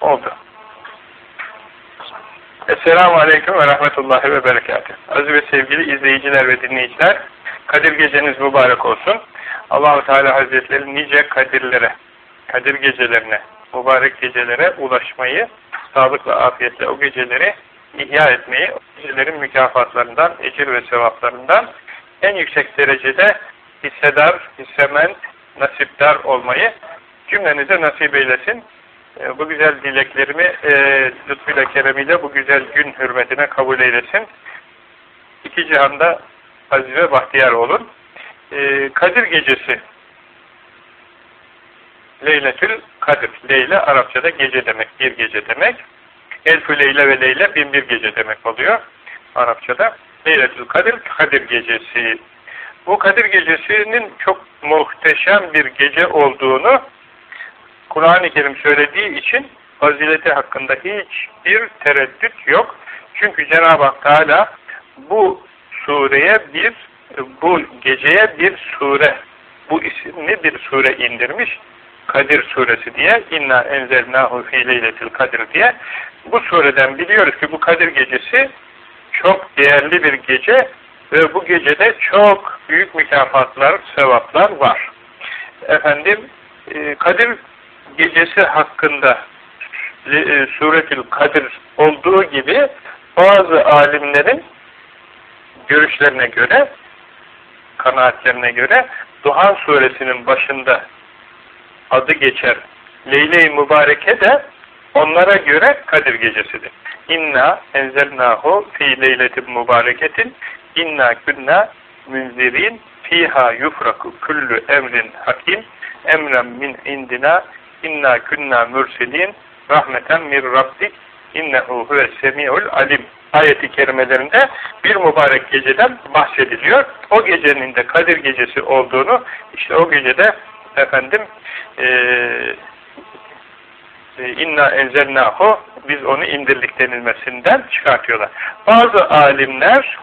oldu. Esselamu Aleyküm ve Rahmetullahi ve Berekatuhu. Aziz ve sevgili izleyiciler ve dinleyiciler, Kadir geceniz mübarek olsun. Allahu Teala Hazretleri nice kadirlere, Kadir gecelerine, mübarek gecelere ulaşmayı, sağlıkla, afiyetle o geceleri ihya etmeyi, o gecelerin mükafatlarından, ecir ve sevaplarından en yüksek derecede hissedar, hissemen, nasipdar olmayı cümlenize nasip eylesin. E, bu güzel dileklerimi e, lütfuyla keremiyle bu güzel gün hürmetine kabul eylesin. İki cihanda aziz ve bahtiyar olun. E, Kadir gecesi Leyletül Kadir. Leyle Arapçada gece demek, bir gece demek. Elfü Leyle ve Leyle bin bir gece demek oluyor Arapçada. Leyletül Kadir, Kadir gecesi. Bu Kadir gecesinin çok muhteşem bir gece olduğunu Kur'an-ı Kerim söylediği için fazileti hakkında hiçbir tereddüt yok. Çünkü Cenab-ı Hak Teala bu sureye bir, bu geceye bir sure, bu isimli bir sure indirmiş. Kadir suresi diye inna enzelnahu fi leyletil kadir diye bu sureden biliyoruz ki bu Kadir gecesi çok değerli bir gece ve bu gecede çok büyük mükafatlar, sevaplar var. Efendim e, Kadir gecesi hakkında e, Suretül Kadir olduğu gibi bazı alimlerin görüşlerine göre kanaatlerine göre Duhan suresinin başında adı geçer Leyle-i Mübareke de onlara göre Kadir gecesidir. İnna enzelnahu fi leyletin mübareketin inna kunna münzirin fiha yufraku kullu emrin hakim emren min indina inna kunna mürselin rahmeten mir rabbik innehu huves semi'ul alim ayeti kerimelerinde bir mübarek geceden bahsediliyor. O gecenin de Kadir gecesi olduğunu işte o gecede efendim eee inna enzelnahu biz onu indirdik denilmesinden çıkartıyorlar. Bazı alimler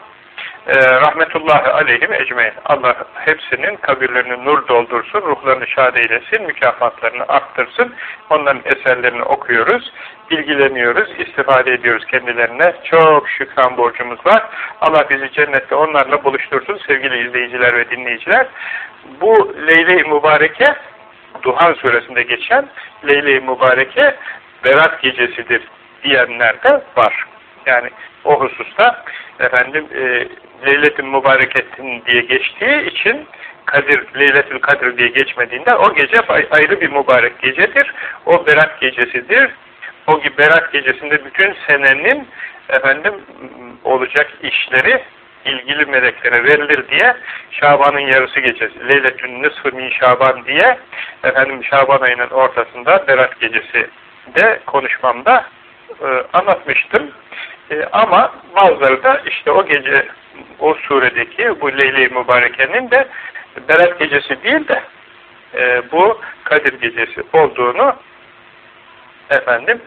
e, rahmetullahi aleyhim ecmeyin. Allah hepsinin kabirlerini nur doldursun, ruhlarını şad eylesin, mükafatlarını arttırsın. Onların eserlerini okuyoruz, bilgileniyoruz, istifade ediyoruz kendilerine. Çok şükran borcumuz var. Allah bizi cennette onlarla buluştursun sevgili izleyiciler ve dinleyiciler. Bu Leyle-i Mübareke Duhan suresinde geçen Leyle-i Mübareke Berat gecesidir diyenler de var. Yani o hususta efendim e, Leyletül Mübarekettin diye geçtiği için Kadir, Leyletül Kadir diye geçmediğinde o gece ayrı bir mübarek gecedir. O Berat gecesidir. O Berat gecesinde bütün senenin efendim olacak işleri ilgili meleklere verilir diye Şaban'ın yarısı gecesi, Leyletün Nısfı min Şaban diye efendim Şaban ayının ortasında Berat gecesi de konuşmamda e, anlatmıştım. E, ama bazıları da işte o gece o suredeki bu Leyle-i Mübareke'nin de Berat gecesi değil de e, bu Kadir gecesi olduğunu efendim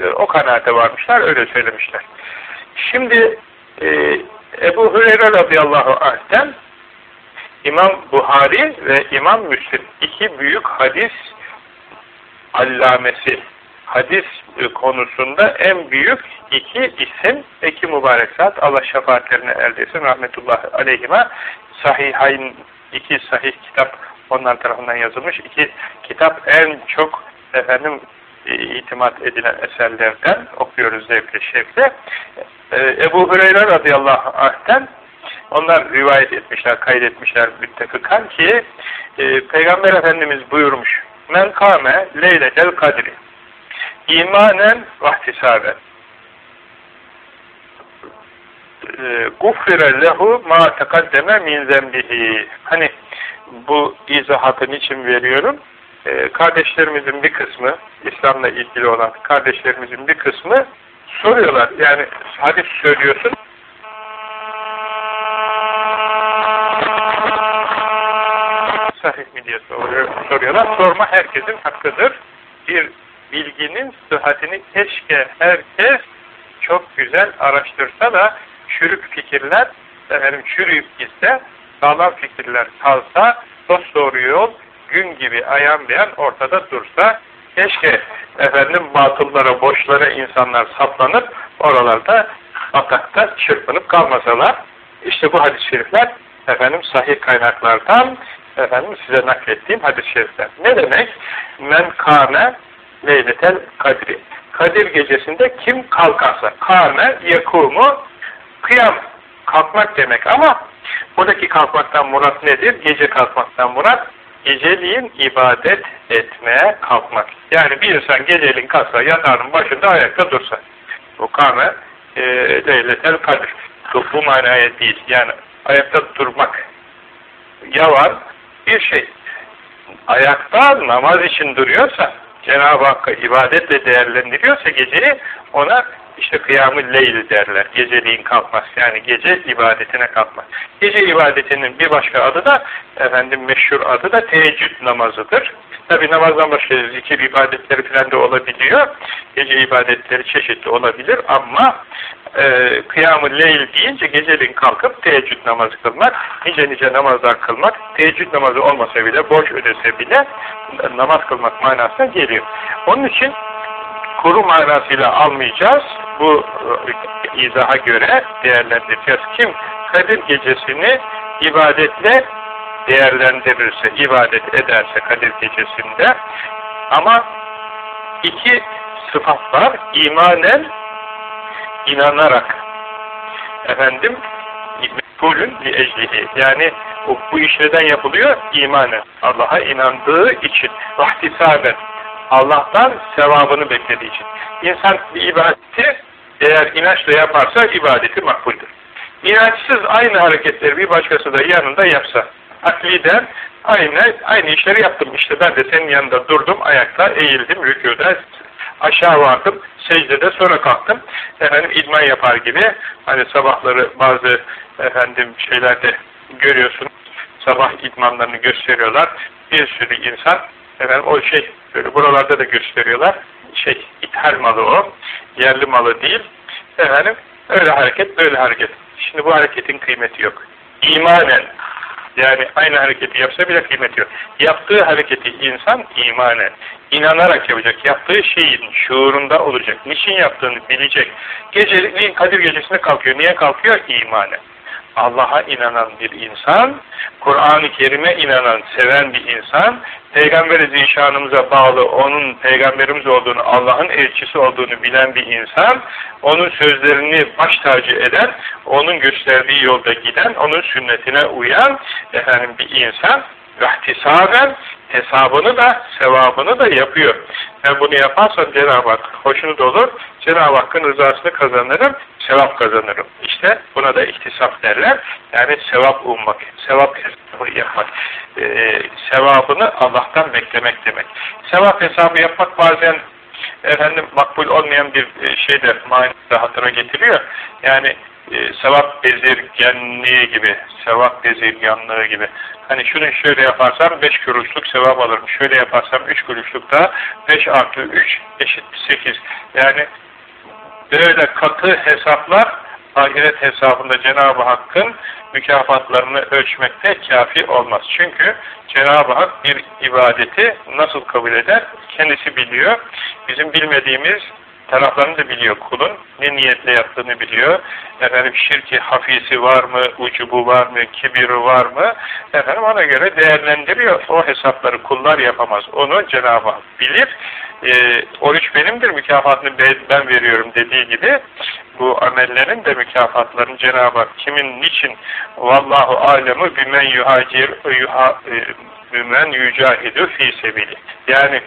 e, o kanaate varmışlar, öyle söylemişler. Şimdi e, Ebu Hüreyre radıyallahu anh'ten İmam Buhari ve İmam Müslim iki büyük hadis allamesi hadis konusunda en büyük iki isim, iki mübarek zat, Allah şefaatlerine erdesin, rahmetullahi aleyhime, sahihayn, iki sahih kitap onlar tarafından yazılmış, iki kitap en çok efendim itimat edilen eserlerden okuyoruz zevkle şevkle. Ee, Ebu Hüreyre radıyallahu anh'ten onlar rivayet etmişler, kaydetmişler müttefikan ki e, Peygamber Efendimiz buyurmuş Men kâme leyletel kadri imanen vahtisaben e, gufire lehu ma tekaddeme min zembihi. Hani bu izahatın için veriyorum? E, kardeşlerimizin bir kısmı İslam'la ilgili olan kardeşlerimizin bir kısmı soruyorlar. Yani hadis söylüyorsun. Sahih mi diye soruyor, soruyorlar. Sorma herkesin hakkıdır. Bir bilginin sıhhatini keşke herkes çok güzel araştırsa da çürük fikirler efendim çürüyüp gitse sağlam fikirler kalsa dost doğru yol gün gibi ayan beyan ortada dursa keşke efendim batıllara, boşlara insanlar saplanıp oralarda atakta çırpınıp kalmasalar işte bu hadis-i şerifler efendim sahih kaynaklardan efendim size naklettiğim hadis-i şerifler. Ne demek? Men kâne leyletel kadri. Kadir gecesinde kim kalkarsa kâme yekumu kıyam kalkmak demek ama buradaki kalkmaktan murat nedir? Gece kalkmaktan murat geceliğin ibadet etmeye kalkmak. Yani bir insan geceliğin kalksa yatağının başında ayakta dursa. Bu kâme e, leyletel kadir. Bu manaya değil. Yani ayakta durmak. Yavan bir şey. Ayakta namaz için duruyorsa Cenab-ı Hakk'a ibadetle değerlendiriyorsa geceyi ona işte kıyamı leyl derler. Geceliğin kalkmaz. Yani gece ibadetine kalkmaz. Gece ibadetinin bir başka adı da efendim meşhur adı da teheccüd namazıdır. Tabi namazdan başka zikir ibadetleri falan da olabiliyor. Gece ibadetleri çeşitli olabilir ama e, kıyam-ı leyl deyince geceliğin kalkıp teheccüd namazı kılmak, nice nice namazlar kılmak, teheccüd namazı olmasa bile, borç ödese bile namaz kılmak manasına geliyor. Onun için kuru manasıyla almayacağız. Bu e, izaha göre değerlendireceğiz. Kim Kadir gecesini ibadetle değerlendirirse, ibadet ederse Kadir gecesinde ama iki sıfat var. İmanen inanarak efendim mekulün li eclihi yani bu, bu iş neden yapılıyor? İmanen. Allah'a inandığı için. Vahtisaben. Allah'tan sevabını beklediği için. İnsan bir ibadeti eğer inançla yaparsa ibadeti makbuldür. İnançsız aynı hareketleri bir başkası da yanında yapsa, akliden aynı, aynı işleri yaptım. İşte ben de senin yanında durdum, ayakta eğildim, rükûda aşağı vardım, secdede sonra kalktım. Efendim idman yapar gibi, hani sabahları bazı efendim şeylerde görüyorsunuz, sabah idmanlarını gösteriyorlar. Bir sürü insan Efendim o şey, böyle buralarda da gösteriyorlar. Şey, ithal malı o. Yerli malı değil. Efendim, öyle hareket, böyle hareket. Şimdi bu hareketin kıymeti yok. İmanen, yani aynı hareketi yapsa bile kıymeti yok. Yaptığı hareketi insan imanen, inanarak yapacak. Yaptığı şeyin şuurunda olacak. Niçin yaptığını bilecek. Geceliğin Kadir gecesine kalkıyor. Niye kalkıyor? İmanen. Allah'a inanan bir insan, Kur'an-ı Kerim'e inanan, seven bir insan, Peygamber-i Zişanımıza bağlı, onun Peygamberimiz olduğunu, Allah'ın elçisi olduğunu bilen bir insan, onun sözlerini baş tacı eden, onun gösterdiği yolda giden, onun sünnetine uyan efendim bir insan, vehtisaben hesabını da sevabını da yapıyor. Ben bunu yaparsam Cenab-ı Hak hoşnut olur, Cenab-ı Hakk'ın rızasını kazanırım, sevap kazanırım. İşte buna da ihtisap derler. Yani sevap ummak, sevap yapmak. Ee, sevabını Allah'tan beklemek demek. Sevap hesabı yapmak bazen efendim makbul olmayan bir e, şey de manada hatıra getiriyor. Yani e, sevap bezirgenliği gibi, sevap bezirganlığı gibi. Hani şunu şöyle yaparsam beş kuruşluk sevap alırım. Şöyle yaparsam üç kuruşluk da beş artı üç eşit sekiz. Yani böyle katı hesaplar ahiret hesabında Cenab-ı Hakk'ın mükafatlarını ölçmekte kafi olmaz. Çünkü Cenab-ı Hak bir ibadeti nasıl kabul eder? Kendisi biliyor. Bizim bilmediğimiz taraflarını da biliyor kulun. Ne niyetle yaptığını biliyor. Efendim şirki hafisi var mı, ucubu var mı, kibiri var mı? Efendim ona göre değerlendiriyor. O hesapları kullar yapamaz. Onu Cenab-ı Hak bilir. E, oruç benimdir, mükafatını ben veriyorum dediği gibi bu amellerin de mükafatlarını Cenab-ı Hak kimin niçin vallahu alemu bimen yuhacir yuha, bimen yücahidu fi sebili. Yani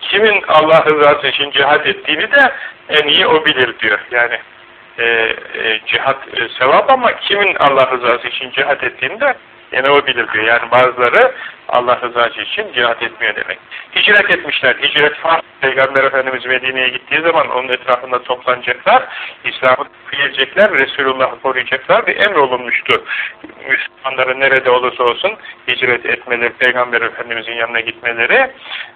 kimin Allah rızası için cihad ettiğini de en iyi o bilir diyor. Yani e, e, cihat e, sevap ama kimin Allah rızası için cihad ettiğini de yine o bilir. Yani bazıları Allah rızası için cihad etmiyor demek. Hicret etmişler. Hicret farz. Peygamber Efendimiz Medine'ye gittiği zaman onun etrafında toplanacaklar. İslam'ı kıyacaklar. Resulullah'ı koruyacaklar ve emrolunmuştu. Müslümanların nerede olursa olsun hicret etmeleri, Peygamber Efendimiz'in yanına gitmeleri.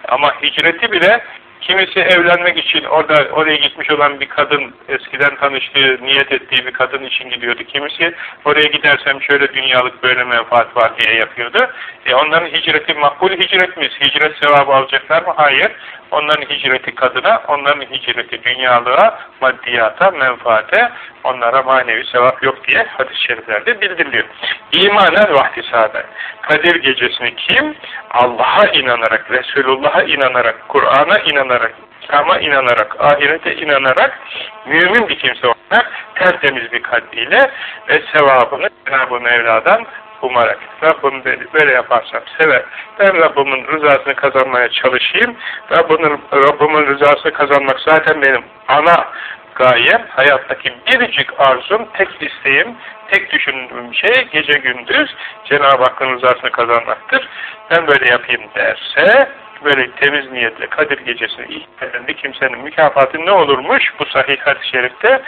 Ama hicreti bile Kimisi evlenmek için orada oraya gitmiş olan bir kadın, eskiden tanıştığı, niyet ettiği bir kadın için gidiyordu. Kimisi oraya gidersem şöyle dünyalık böyle menfaat var diye yapıyordu. E onların hicreti makbul hicret mi? Hicret sevabı alacaklar mı? Hayır. Onların hicreti kadına, onların hicreti dünyalığa, maddiyata, menfaate, onlara manevi sevap yok diye hadis-i şeriflerde bildiriliyor. İmanen vahdisaben. Kadir gecesini kim? Allah'a inanarak, Resulullah'a inanarak, Kur'an'a inanarak, İslam'a inanarak, ahirete inanarak, mümin bir kimse olarak tertemiz bir kalbiyle ve sevabını Cenab-ı Mevla'dan umarak Rabbim böyle yaparsam sever. Ben Rabbimin rızasını kazanmaya çalışayım. Rabbimin, Rabbimin rızasını kazanmak zaten benim ana gayem, hayattaki biricik arzum, tek isteğim, tek düşündüğüm şey gece gündüz Cenab-ı Hakk'ın rızasını kazanmaktır. Ben böyle yapayım derse böyle temiz niyetle Kadir gecesini ihtiyaten bir kimsenin mükafatı ne olurmuş bu sahih hadis-i şerifte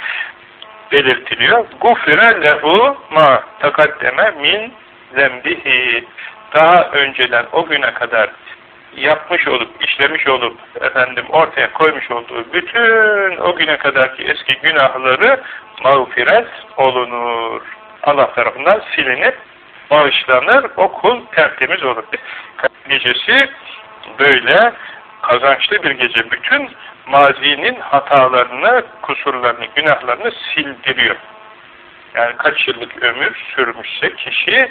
belirtiliyor. Gufire lehu ma takaddeme min zembihi daha önceden o güne kadar yapmış olup, işlemiş olup, efendim ortaya koymuş olduğu bütün o güne kadarki eski günahları mağfiret olunur. Allah tarafından silinip bağışlanır, o kul tertemiz olur. Gecesi böyle kazançlı bir gece. Bütün mazinin hatalarını, kusurlarını, günahlarını sildiriyor. Yani kaç yıllık ömür sürmüşse kişi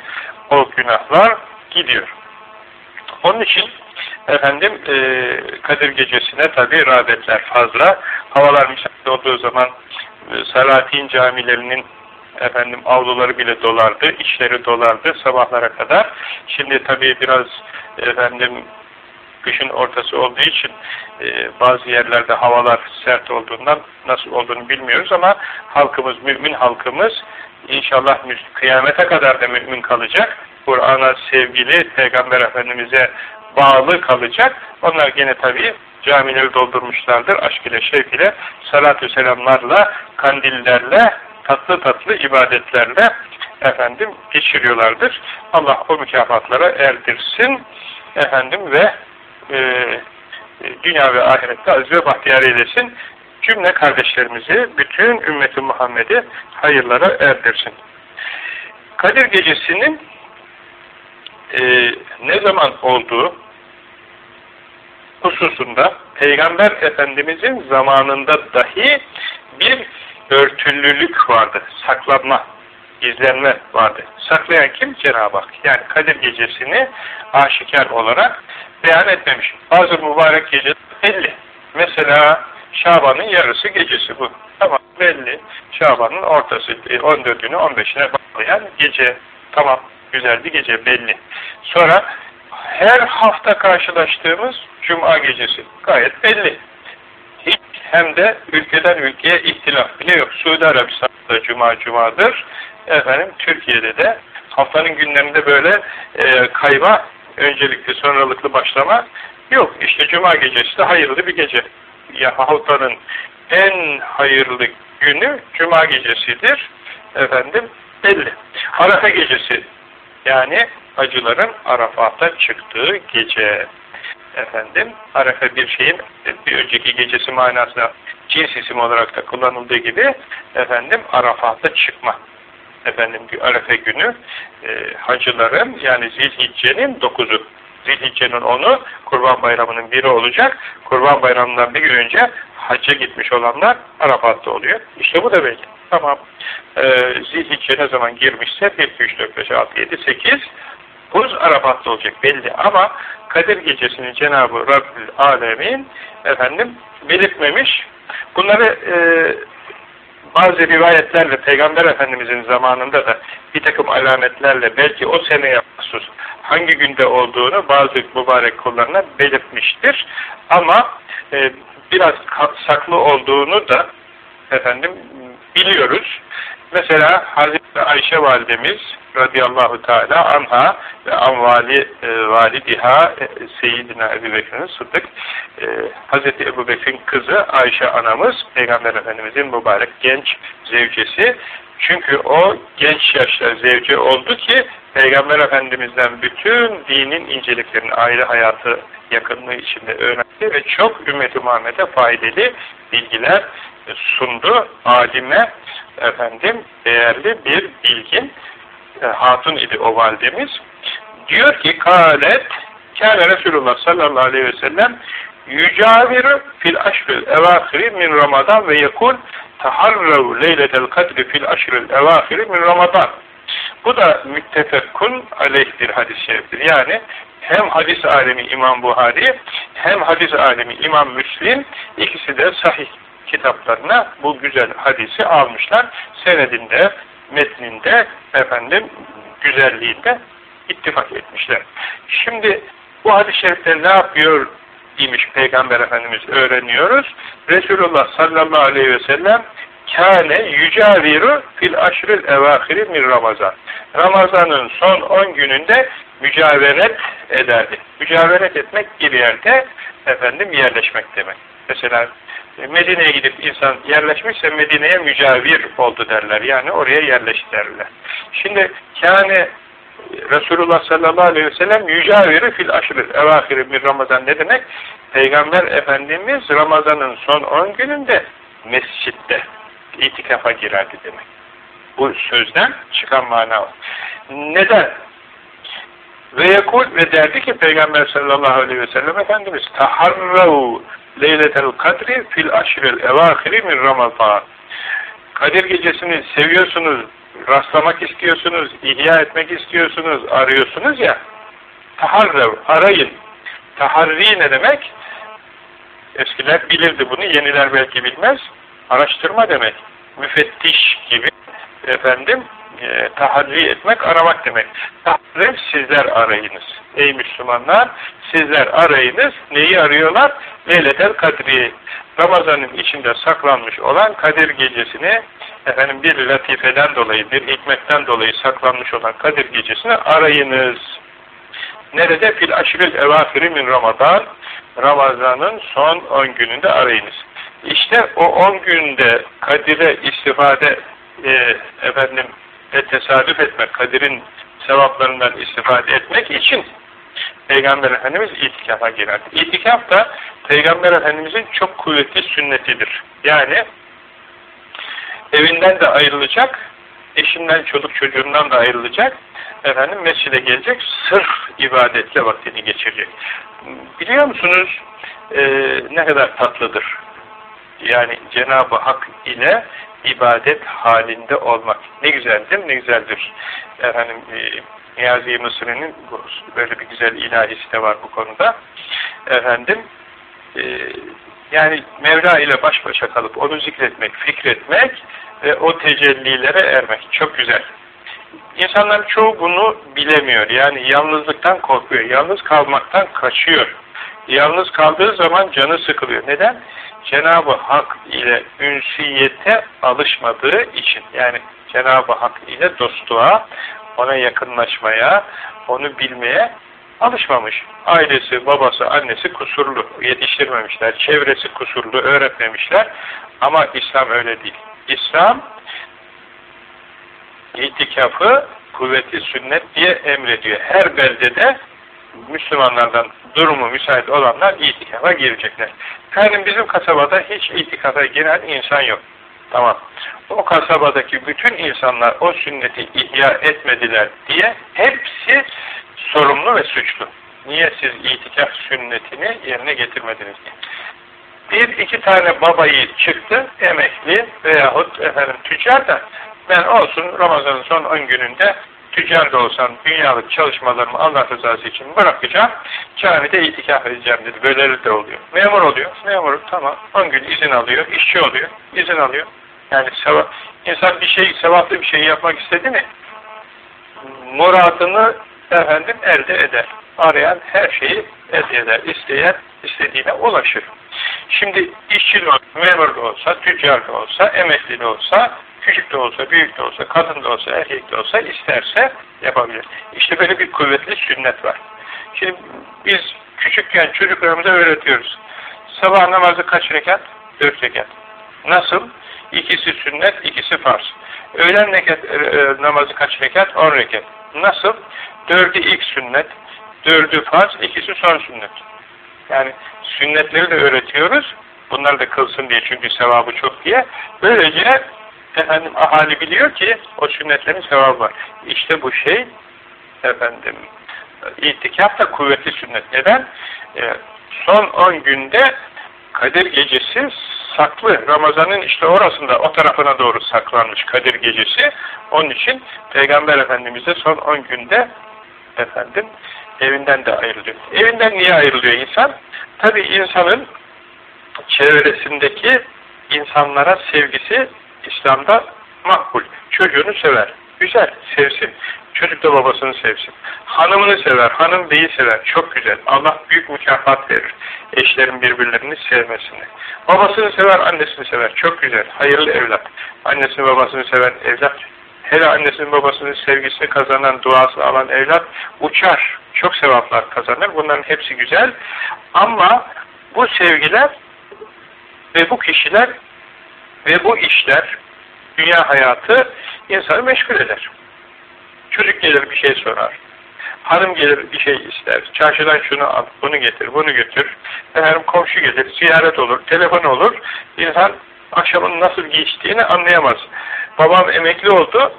o günahlar gidiyor. Onun için efendim e, Kadir gecesine tabi rağbetler fazla. Havalar müsait olduğu zaman e, Salatin camilerinin efendim avluları bile dolardı, işleri dolardı sabahlara kadar. Şimdi tabi biraz efendim kışın ortası olduğu için e, bazı yerlerde havalar sert olduğundan nasıl olduğunu bilmiyoruz ama halkımız, mümin halkımız inşallah kıyamete kadar da mümin kalacak. Kur'an'a sevgili Peygamber Efendimiz'e bağlı kalacak. Onlar gene tabii camileri doldurmuşlardır. Aşk ile, şevk ile, salatü selamlarla, kandillerle, tatlı tatlı ibadetlerle efendim geçiriyorlardır. Allah o mükafatlara erdirsin efendim ve e, dünya ve ahirette aziz ve bahtiyar eylesin. Cümle kardeşlerimizi, bütün ümmeti Muhammed'i hayırlara erdirsin. Kadir gecesinin e, ne zaman olduğu hususunda Peygamber Efendimizin zamanında dahi bir örtülülük vardı, saklanma, gizlenme vardı. Saklayan kim? Cenab-ı Hak. Yani Kadir gecesini aşikar olarak beyan etmemiş. Bazı mübarek gece belli. Mesela Şaban'ın yarısı gecesi bu. Tamam belli. Şaban'ın ortası 14'ünü 15'ine bağlayan gece. Tamam güzel bir gece belli. Sonra her hafta karşılaştığımız Cuma gecesi gayet belli. Hiç hem de ülkeden ülkeye ihtilaf bile yok. Suudi Arabistan'da Cuma Cuma'dır. Efendim Türkiye'de de haftanın günlerinde böyle e, kayma öncelikli sonralıklı başlama yok. İşte Cuma gecesi de hayırlı bir gece. Ya haftanın en hayırlı günü Cuma gecesidir. Efendim belli. Arafa gecesi yani acıların Arafat'a çıktığı gece. Efendim, Arafa bir şeyin bir önceki gecesi manasına cins isim olarak da kullanıldığı gibi efendim Arafat'a çıkma. Efendim Arafa günü e, hacıların yani Zilhicce'nin dokuzu. Zilhicce'nin onu Kurban Bayramı'nın biri olacak. Kurban Bayramı'ndan bir gün önce hacca gitmiş olanlar Arafat'ta oluyor. İşte bu da belki. Tamam. Ee, Zilhicce ne zaman girmişse 1, 2, 3, 4, 5, 6, 7, 8 Buz Arafat'ta olacak belli ama Kadir gecesini Cenab-ı Rabbül Alemin efendim belirtmemiş. Bunları e, bazı rivayetlerle Peygamber Efendimizin zamanında da bir takım alametlerle belki o seneye mahsus hangi günde olduğunu bazı mübarek kullarına belirtmiştir. Ama e, biraz saklı olduğunu da efendim biliyoruz. Mesela Hazreti Ayşe validemiz radıyallahu teala anha ve anvali e, validiha e, Seyyidina Ebu Bekir'in Sıddık e, Hazreti Ebu Bekir'in kızı Ayşe anamız Peygamber Efendimizin mübarek genç zevcesi Çünkü o genç yaşta zevci oldu ki Peygamber Efendimiz'den bütün dinin inceliklerini, aile hayatı yakınlığı içinde öğrendi ve çok ümmeti Muhammed'e faydalı bilgiler sundu. Alime efendim değerli bir bilgin e, hatun idi o validemiz. Diyor ki kâlet kâne Resulullah sallallahu aleyhi ve sellem yücaviru fil aşril evâhiri min Ramazan ve yekul taharrav leyletel kadri fil aşril evâhiri min Ramazan. Bu da müttefekkun aleyhtir hadis-i şeriftir. Yani hem hadis alemi İmam Buhari hem hadis alemi İmam Müslim ikisi de sahih kitaplarına bu güzel hadisi almışlar. Senedinde, metninde, efendim güzelliğinde ittifak etmişler. Şimdi bu hadis-i şerifte ne yapıyor imiş Peygamber Efendimiz öğreniyoruz. Resulullah sallallahu aleyhi ve sellem kâne yücaviru fil aşril evâhiri min Ramazan. Ramazan'ın son 10 gününde mücaveret ederdi. Mücaveret etmek bir yerde efendim yerleşmek demek. Mesela Medine'ye gidip insan yerleşmişse Medine'ye mücavir oldu derler. Yani oraya yerleşti derler. Şimdi kâne Resulullah sallallahu aleyhi ve sellem yücaviri fil aşırı evahiri bir Ramazan ne demek? Peygamber Efendimiz Ramazan'ın son 10 gününde mescitte itikafa girerdi demek. Bu sözden çıkan mana o. Neden? Ve yekul ve derdi ki Peygamber sallallahu aleyhi ve sellem Efendimiz taharrav leyletel kadri fil aşril evahiri min ramazan. Kadir gecesini seviyorsunuz, rastlamak istiyorsunuz, ihya etmek istiyorsunuz, arıyorsunuz ya, taharrev, arayın. Taharri ne demek? Eskiler bilirdi bunu, yeniler belki bilmez. Araştırma demek. Müfettiş gibi, efendim, e, taharri etmek, aramak demek. Taharri sizler arayınız. Ey Müslümanlar, sizler arayınız. Neyi arıyorlar? Leyletel Kadri. Ramazan'ın içinde saklanmış olan Kadir gecesini efendim bir latifeden dolayı, bir hikmetten dolayı saklanmış olan Kadir gecesini arayınız. Nerede? Fil aşril evafiri min Ramazan. Ramazan'ın son 10 gününde arayınız. İşte o 10 günde Kadir'e istifade e, efendim e, tesadüf etmek, Kadir'in sevaplarından istifade etmek için Peygamber Efendimiz itikafa girer. İtikaf da Peygamber Efendimizin çok kuvvetli sünnetidir. Yani evinden de ayrılacak, eşinden, çocuk çocuğundan da ayrılacak, efendim mescide gelecek, sırf ibadetle vaktini geçirecek. Biliyor musunuz e, ne kadar tatlıdır? Yani Cenab-ı Hak ile ibadet halinde olmak. Ne güzeldir, ne güzeldir. Efendim, e, Niyazi Mısır'ın böyle bir güzel ilahisi de var bu konuda. Efendim, e, yani Mevla ile baş başa kalıp onu zikretmek, fikretmek ve o tecellilere ermek. Çok güzel. İnsanlar çoğu bunu bilemiyor. Yani yalnızlıktan korkuyor. Yalnız kalmaktan kaçıyor. Yalnız kaldığı zaman canı sıkılıyor. Neden? Cenab-ı Hak ile ünsiyete alışmadığı için. Yani Cenab-ı Hak ile dostluğa, ona yakınlaşmaya, onu bilmeye alışmamış. Ailesi, babası, annesi kusurlu, yetiştirmemişler. Çevresi kusurlu, öğretmemişler. Ama İslam öyle değil. İslam itikafı kuvveti sünnet diye emrediyor. Her beldede Müslümanlardan durumu müsait olanlar itikafa girecekler. Efendim bizim kasabada hiç itikafa giren insan yok. Tamam. O kasabadaki bütün insanlar o sünneti ihya etmediler diye hepsi sorumlu ve suçlu. Niye siz itikaf sünnetini yerine getirmediniz diye. Bir iki tane babayı çıktı emekli veyahut efendim tüccar da ben olsun Ramazan'ın son 10 gününde tüccar da olsam dünyalık çalışmalarımı Allah rızası için bırakacağım. Camide itikaf edeceğim dedi. Böyleleri de oluyor. Memur oluyor. Memur tamam. 10 gün izin alıyor. işçi oluyor. izin alıyor. Yani sevap, insan bir şey, sevaplı bir şey yapmak istedi mi muradını efendim elde eder. Arayan her şeyi elde eder. İsteyen istediğine ulaşır. Şimdi işçi de olsa, memur da olsa, tüccar da olsa, emekli de olsa, küçük de olsa, büyük de olsa, kadın da olsa, erkek de olsa isterse yapabilir. İşte böyle bir kuvvetli sünnet var. Şimdi biz küçükken çocuklarımıza öğretiyoruz. Sabah namazı kaç rekat? Dört rekat. Nasıl? ikisi sünnet, ikisi farz. Öğlen rekat, e, e, namazı kaç rekat? 10 rekat. Nasıl? Dördü ilk sünnet, dördü farz, ikisi son sünnet. Yani sünnetleri de öğretiyoruz. Bunlar da kılsın diye çünkü sevabı çok diye. Böylece efendim ahali biliyor ki o sünnetlerin sevabı var. İşte bu şey efendim itikaf da kuvvetli sünnet. Neden? Ee, son 10 günde Kadir gecesi saklı. Ramazanın işte orasında, o tarafına doğru saklanmış Kadir gecesi. Onun için Peygamber Efendimiz de son 10 günde efendim evinden de ayrılıyor. Evinden niye ayrılıyor insan? Tabi insanın çevresindeki insanlara sevgisi İslam'da makbul. Çocuğunu sever. Güzel, sevsin. Çocuk da babasını sevsin. Hanımını sever, hanım beyi sever. Çok güzel. Allah büyük mükafat verir. Eşlerin birbirlerini sevmesini. Babasını sever, annesini sever. Çok güzel. Hayırlı evlat. Annesini babasını seven evlat. Hele annesinin babasının sevgisini kazanan, duası alan evlat uçar. Çok sevaplar kazanır. Bunların hepsi güzel. Ama bu sevgiler ve bu kişiler ve bu işler, dünya hayatı insanı meşgul eder. Çocuk gelir bir şey sorar. Hanım gelir bir şey ister. Çarşıdan şunu al, bunu getir, bunu götür. Efendim komşu gelir, ziyaret olur, telefon olur. İnsan akşamın nasıl geçtiğini anlayamaz. Babam emekli oldu.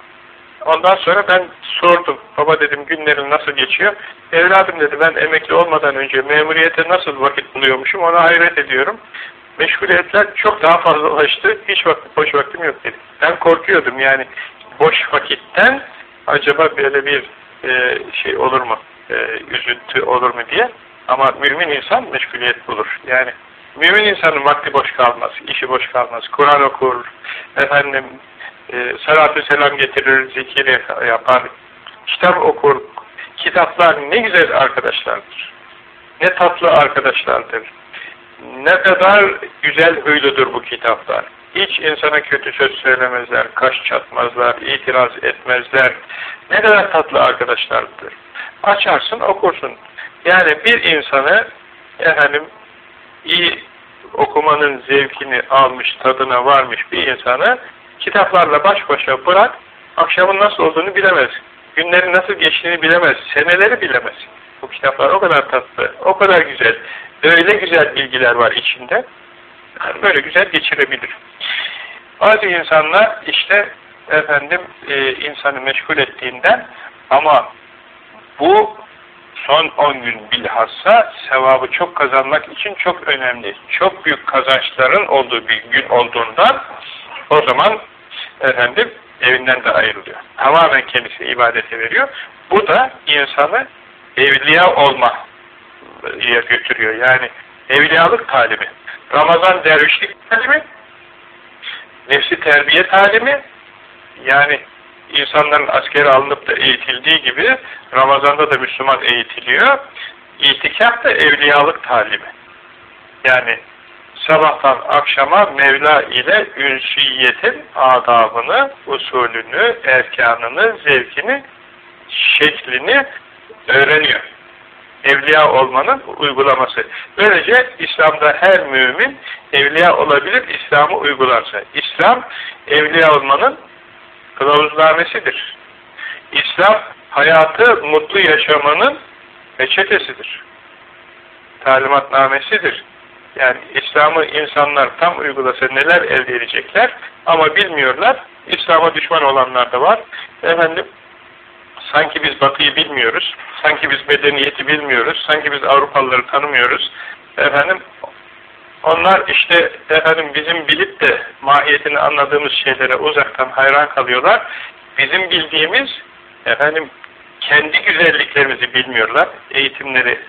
Ondan sonra ben sordum. Baba dedim günlerin nasıl geçiyor? Evladım dedi ben emekli olmadan önce memuriyete nasıl vakit buluyormuşum ona hayret ediyorum. Meşguliyetler çok daha fazlalaştı. Hiç vakit, boş vaktim yok dedi. Ben korkuyordum yani boş vakitten acaba böyle bir e, şey olur mu? E, üzüntü olur mu diye. Ama mümin insan meşguliyet bulur. Yani mümin insanın vakti boş kalmaz, işi boş kalmaz. Kur'an okur, efendim e, salatü selam getirir, zikir yapar, kitap okur. Kitaplar ne güzel arkadaşlardır. Ne tatlı arkadaşlardır. Ne kadar güzel huyludur bu kitaplar. Hiç insana kötü söz söylemezler, kaş çatmazlar, itiraz etmezler. Ne kadar tatlı arkadaşlardır. Açarsın, okursun. Yani bir insanı efendim iyi okumanın zevkini almış, tadına varmış bir insanı kitaplarla baş başa bırak, akşamın nasıl olduğunu bilemez. Günlerin nasıl geçtiğini bilemez. Seneleri bilemez. Bu kitaplar o kadar tatlı, o kadar güzel. Öyle güzel bilgiler var içinde. Böyle güzel geçirebilir. Bazı insanlar işte efendim e, insanı meşgul ettiğinden ama bu son 10 gün bilhassa sevabı çok kazanmak için çok önemli. Çok büyük kazançların olduğu bir gün olduğundan o zaman efendim evinden de ayrılıyor. Tamamen kendisi ibadete veriyor. Bu da insanı evliya olma götürüyor. Yani evliyalık talimi. Ramazan dervişlik talimi, nefsi terbiye talimi, yani insanların askere alınıp da eğitildiği gibi Ramazan'da da Müslüman eğitiliyor. İtikaf da evliyalık talimi. Yani sabahtan akşama Mevla ile ünsiyetin adabını, usulünü, erkanını, zevkini, şeklini öğreniyor evliya olmanın uygulaması. Böylece İslam'da her mümin evliya olabilir İslam'ı uygularsa. İslam evliya olmanın kılavuznamesidir. İslam hayatı mutlu yaşamanın reçetesidir. Talimatnamesidir. Yani İslam'ı insanlar tam uygulasa neler elde edecekler ama bilmiyorlar. İslam'a düşman olanlar da var. Efendim Sanki biz Batı'yı bilmiyoruz, sanki biz medeniyeti bilmiyoruz, sanki biz Avrupalıları tanımıyoruz. Efendim, onlar işte efendim bizim bilip de mahiyetini anladığımız şeylere uzaktan hayran kalıyorlar. Bizim bildiğimiz efendim kendi güzelliklerimizi bilmiyorlar. Eğitimleri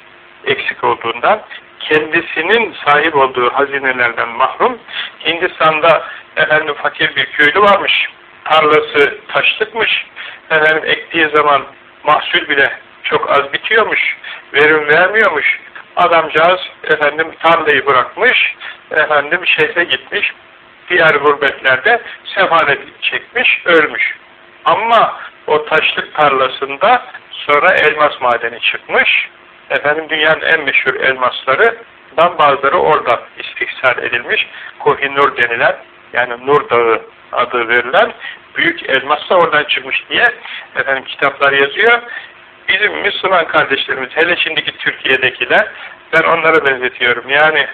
eksik olduğundan kendisinin sahip olduğu hazinelerden mahrum. Hindistan'da efendim fakir bir köylü varmış tarlası taşlıkmış, efendim ektiği zaman mahsul bile çok az bitiyormuş, verim vermiyormuş. Adamcağız efendim tarlayı bırakmış, efendim şehre gitmiş, diğer gurbetlerde sefalet çekmiş, ölmüş. Ama o taşlık tarlasında sonra elmas madeni çıkmış. Efendim dünyanın en meşhur elmasları dan bazıları orada istihsar edilmiş. Kohinur denilen yani Nur Dağı adı verilen büyük elmas da oradan çıkmış diye efendim kitaplar yazıyor. Bizim Müslüman kardeşlerimiz, hele şimdiki Türkiye'dekiler, ben onlara benzetiyorum. Yani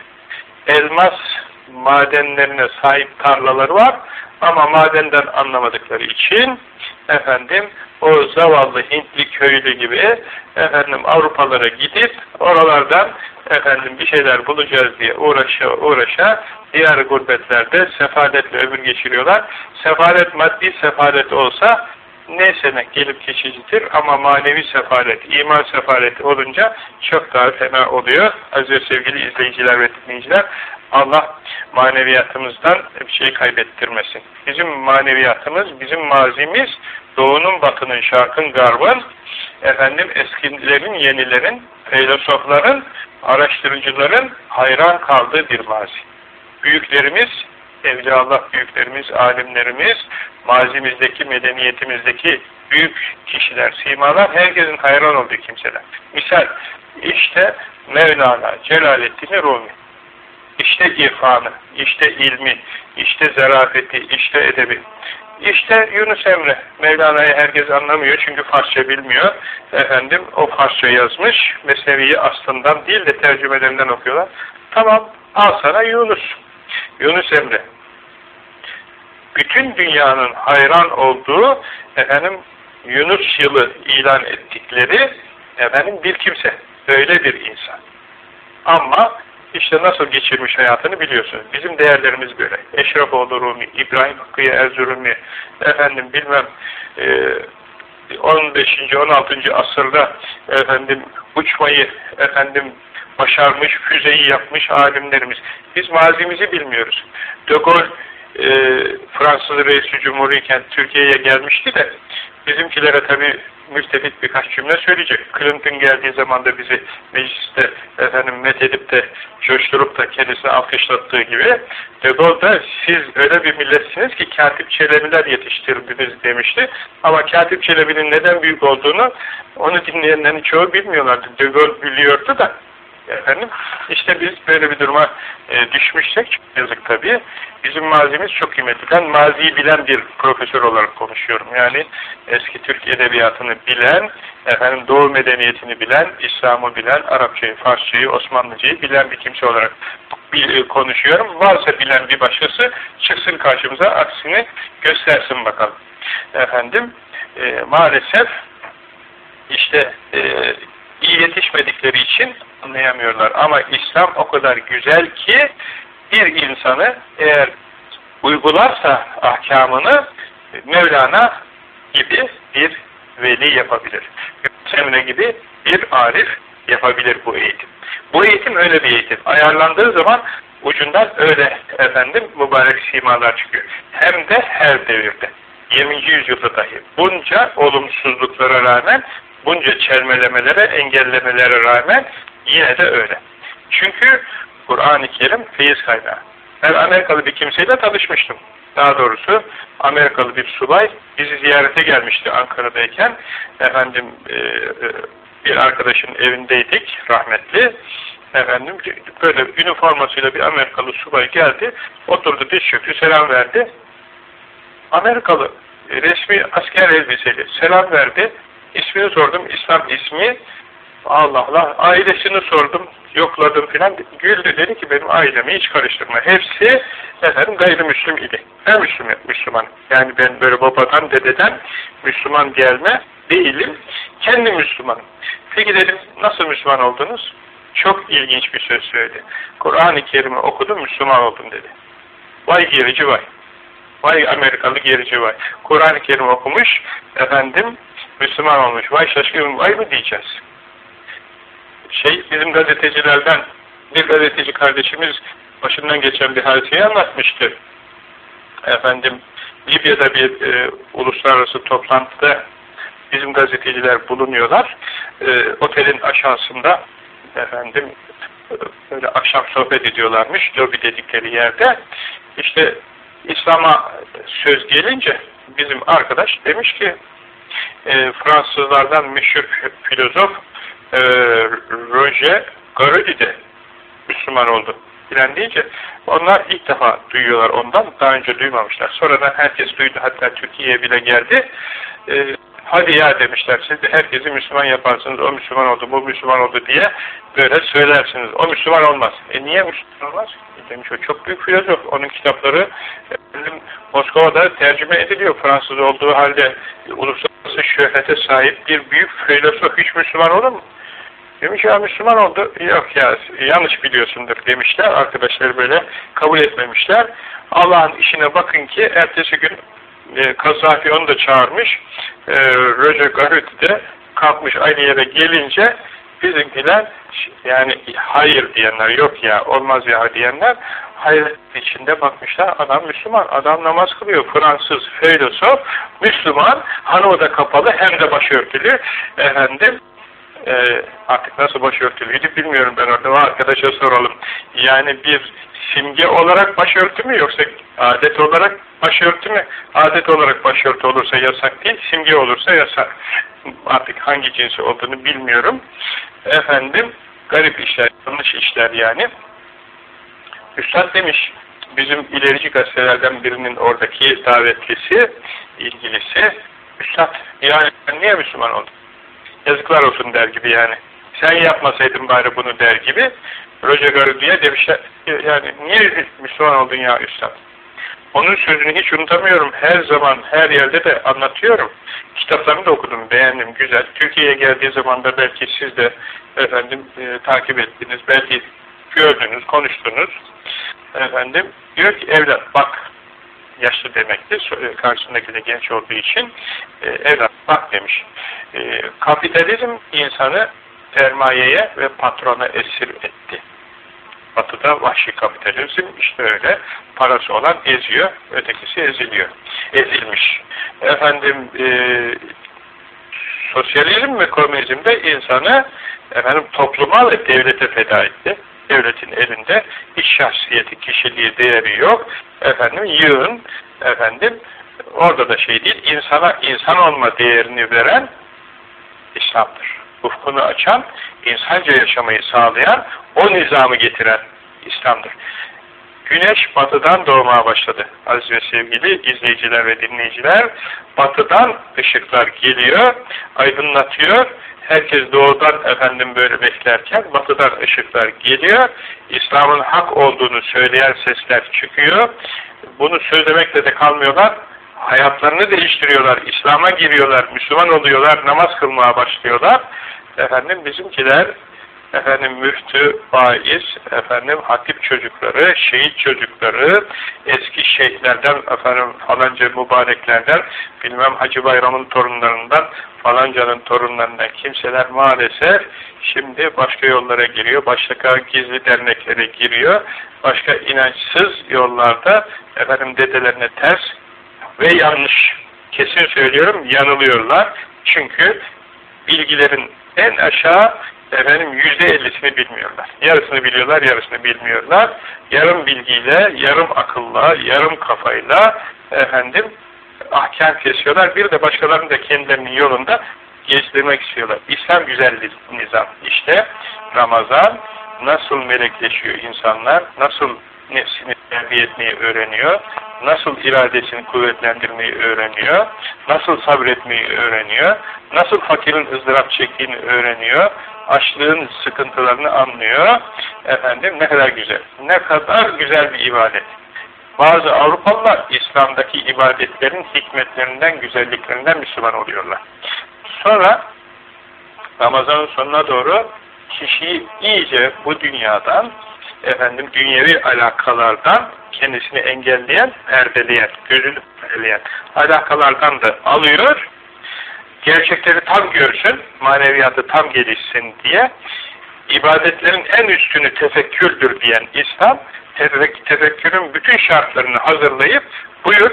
elmas madenlerine sahip tarlaları var ama madenden anlamadıkları için efendim o zavallı Hintli köylü gibi efendim Avrupalara gidip oralardan efendim bir şeyler bulacağız diye uğraşa uğraşa diğer gurbetlerde sefaletle ömür geçiriyorlar. Sefalet maddi sefalet olsa neyse gelip geçicidir ama manevi sefalet, iman sefaleti olunca çok daha fena oluyor. Aziz sevgili izleyiciler ve dinleyiciler, Allah maneviyatımızdan bir şey kaybettirmesin. Bizim maneviyatımız, bizim mazimiz doğunun, batının, şarkın, garbın, efendim eskilerin, yenilerin, filozofların, araştırıcıların hayran kaldığı bir mazi. Büyüklerimiz, Evliyaullah büyüklerimiz, alimlerimiz, mazimizdeki, medeniyetimizdeki büyük kişiler, simalar, herkesin hayran olduğu kimseler. Misal, işte Mevlana, Celaleddin Rumi. İşte irfanı, işte ilmi, işte zarafeti, işte edebi. İşte Yunus Emre. Mevlana'yı herkes anlamıyor çünkü Farsça bilmiyor. Efendim o Farsça yazmış. Mesnevi'yi aslından değil de tercümelerinden okuyorlar. Tamam al sana Yunus. Yunus Emre. Bütün dünyanın hayran olduğu efendim Yunus yılı ilan ettikleri efendim bir kimse. Böyle bir insan. Ama işte nasıl geçirmiş hayatını biliyorsunuz. Bizim değerlerimiz böyle. Eşrefoğlu Rumi, İbrahim Hakkı'ya Erzurumi, efendim bilmem e, 15. 16. asırda efendim uçmayı efendim başarmış, füzeyi yapmış alimlerimiz. Biz mazimizi bilmiyoruz. De Gaulle e, Fransız reisi cumhuru iken Türkiye'ye gelmişti de bizimkilere tabi müftefit birkaç cümle söyleyecek. Clinton geldiği zaman da bizi mecliste efendim methedip de coşturup da kendisini alkışlattığı gibi De Gaulle da siz öyle bir milletsiniz ki Katip Çelebiler yetiştirdiniz demişti. Ama Katip Çelebi'nin neden büyük olduğunu onu dinleyenlerin çoğu bilmiyorlardı. De Gaulle biliyordu da Efendim, işte biz böyle bir duruma e, düşmüşsek, yazık tabii. Bizim mazimiz çok kıymetli. Ben maziyi bilen bir profesör olarak konuşuyorum. Yani eski Türk edebiyatını bilen, efendim Doğu medeniyetini bilen, İslam'ı bilen, Arapçayı, Farsçayı, Osmanlıcayı bilen bir kimse olarak bir, konuşuyorum. Varsa bilen bir başkası çıksın karşımıza, aksini göstersin bakalım. Efendim, e, maalesef işte e, iyi yetişmedikleri için anlayamıyorlar. Ama İslam o kadar güzel ki bir insanı eğer uygularsa ahkamını Mevlana gibi bir veli yapabilir. Semre gibi bir arif yapabilir bu eğitim. Bu eğitim öyle bir eğitim. Ayarlandığı zaman ucundan öyle efendim mübarek simalar çıkıyor. Hem de her devirde. 20. yüzyılda dahi bunca olumsuzluklara rağmen bunca çelmelemelere, engellemelere rağmen yine de öyle. Çünkü Kur'an-ı Kerim feyiz kaynağı. Ben Amerikalı bir kimseyle tanışmıştım. Daha doğrusu Amerikalı bir subay bizi ziyarete gelmişti Ankara'dayken. Efendim e, e bir arkadaşın evindeydik rahmetli. Efendim böyle üniformasıyla bir Amerikalı subay geldi. Oturdu diz çöktü selam verdi. Amerikalı resmi asker elbiseli selam verdi. İsmini sordum. İslam ismi. Allah Allah. Ailesini sordum. Yokladım filan. Güldü dedi ki benim ailemi hiç karıştırma. Hepsi efendim gayrimüslim idi. Ben Müslüman, Müslüman. Yani ben böyle babadan dededen Müslüman gelme değilim. Kendi Müslümanım. Peki dedim nasıl Müslüman oldunuz? Çok ilginç bir söz söyledi. Kur'an-ı Kerim'i okudum Müslüman oldum dedi. Vay gerici vay. Vay Amerikalı gerici vay. Kur'an-ı Kerim okumuş, efendim Müslüman olmuş. Vay şaşkın vay mı diyeceğiz. Şey bizim gazetecilerden bir gazeteci kardeşimiz başından geçen bir hadiseyi anlatmıştı. Efendim Libya'da bir e, uluslararası toplantıda bizim gazeteciler bulunuyorlar. E, otelin aşağısında efendim böyle akşam sohbet ediyorlarmış lobi dedikleri yerde. İşte İslam'a söz gelince bizim arkadaş demiş ki e, Fransızlardan meşhur filozof e, Roger Garodi de Müslüman oldu. filan deyince onlar ilk defa duyuyorlar ondan. Daha önce duymamışlar. Sonradan herkes duydu. Hatta Türkiye'ye bile geldi. Ee, hadi ya demişler. Siz de herkesi Müslüman yaparsınız. O Müslüman oldu, bu Müslüman oldu diye böyle söylersiniz. O Müslüman olmaz. E niye Müslüman olmaz? E demiş o çok büyük filozof. Onun kitapları efendim, Moskova'da tercüme ediliyor. Fransız olduğu halde uluslararası şöhrete sahip bir büyük filozof hiç Müslüman olur mu? Demiş ya Müslüman oldu. Yok ya yanlış biliyorsundur demişler. Arkadaşlar böyle kabul etmemişler. Allah'ın işine bakın ki ertesi gün e, Kazafi onu da çağırmış. E, Roger Garut de kalkmış aynı yere gelince bizimkiler yani hayır diyenler yok ya olmaz ya diyenler hayır içinde bakmışlar adam Müslüman adam namaz kılıyor Fransız filozof Müslüman hanımı da kapalı hem de başörtülü efendim e, artık nasıl başörtülüydü bilmiyorum ben orada arkadaşa soralım. Yani bir simge olarak başörtü mü yoksa adet olarak başörtü mü? Adet olarak başörtü olursa yasak değil, simge olursa yasak. Artık hangi cinsi olduğunu bilmiyorum. Efendim, garip işler, yanlış işler yani. Üstad demiş, bizim ilerici gazetelerden birinin oradaki davetlisi, ilgilisi, Üstad, yani niye Müslüman oldun? Yazıklar olsun der gibi yani. Sen yapmasaydın bari bunu der gibi. Roger Gardi'ye demişler, yani niye Müslüman oldun ya Üstad? Onun sözünü hiç unutamıyorum. Her zaman, her yerde de anlatıyorum. Kitaplarını da okudum, beğendim, güzel. Türkiye'ye geldiği zaman da belki siz de efendim e, takip ettiniz, belki gördünüz, konuştunuz. Efendim, diyor ki evlat bak, yaşlı demektir. Karşısındaki de genç olduğu için e, evlat bak demiş. E, kapitalizm insanı sermayeye ve patrona esir etti. Batı'da vahşi kapitalizm işte öyle. Parası olan eziyor, ötekisi eziliyor. Ezilmiş. Efendim e, sosyalizm ve komünizm de insanı efendim topluma ve devlete feda etti. Devletin elinde hiç şahsiyeti, kişiliği, değeri yok. Efendim yığın, efendim orada da şey değil, insana insan olma değerini veren İslam'dır. Ufkunu açan, insanca yaşamayı sağlayan, o nizamı getiren İslam'dır. Güneş batıdan doğmaya başladı. Aziz ve sevgili izleyiciler ve dinleyiciler, batıdan ışıklar geliyor, aydınlatıyor. Herkes doğudan efendim böyle beklerken batıdan ışıklar geliyor. İslam'ın hak olduğunu söyleyen sesler çıkıyor. Bunu söylemekle de kalmıyorlar hayatlarını değiştiriyorlar, İslam'a giriyorlar, Müslüman oluyorlar, namaz kılmaya başlıyorlar. Efendim bizimkiler, efendim müftü, faiz, efendim hatip çocukları, şehit çocukları, eski şeyhlerden, efendim falanca mübareklerden, bilmem Hacı Bayram'ın torunlarından, falancanın torunlarından kimseler maalesef şimdi başka yollara giriyor, başka gizli derneklere giriyor, başka inançsız yollarda efendim dedelerine ters ve yanlış. Kesin söylüyorum yanılıyorlar. Çünkü bilgilerin en aşağı efendim yüzde ellisini bilmiyorlar. Yarısını biliyorlar, yarısını bilmiyorlar. Yarım bilgiyle, yarım akılla, yarım kafayla efendim ahkam kesiyorlar. Bir de başkalarını da kendilerinin yolunda gezdirmek istiyorlar. İslam güzel bir nizam. İşte Ramazan nasıl melekleşiyor insanlar, nasıl nefsini terbiye etmeyi öğreniyor, nasıl iradesini kuvvetlendirmeyi öğreniyor, nasıl sabretmeyi öğreniyor, nasıl fakirin ızdırap çektiğini öğreniyor, açlığın sıkıntılarını anlıyor. Efendim ne kadar güzel, ne kadar güzel bir ibadet. Bazı Avrupalılar İslam'daki ibadetlerin hikmetlerinden, güzelliklerinden Müslüman oluyorlar. Sonra Ramazan'ın sonuna doğru kişiyi iyice bu dünyadan efendim dünyevi alakalardan kendisini engelleyen, perdeleyen, gözünü perdeleyen alakalardan da alıyor. Gerçekleri tam görsün, maneviyatı tam gelişsin diye ibadetlerin en üstünü tefekkürdür diyen İslam, tefek tefekkürün bütün şartlarını hazırlayıp buyur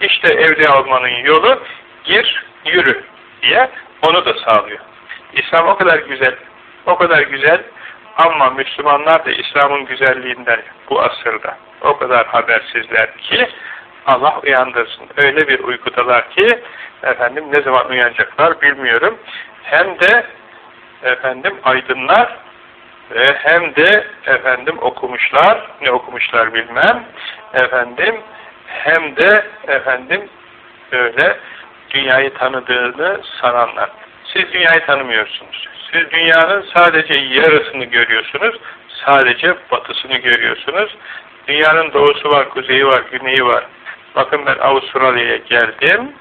işte evde olmanın yolu gir, yürü diye onu da sağlıyor. İslam o kadar güzel, o kadar güzel ama Müslümanlar da İslam'ın güzelliğinden bu asırda o kadar habersizler ki Allah uyandırsın. Öyle bir uykudalar ki efendim ne zaman uyanacaklar bilmiyorum. Hem de efendim aydınlar ve hem de efendim okumuşlar, ne okumuşlar bilmem, efendim hem de efendim böyle dünyayı tanıdığını sananlar. Siz dünyayı tanımıyorsunuz. Siz dünyanın sadece yarısını görüyorsunuz, sadece batısını görüyorsunuz. Dünyanın doğusu var, kuzeyi var, güneyi var. Bakın ben Avustralya'ya geldim,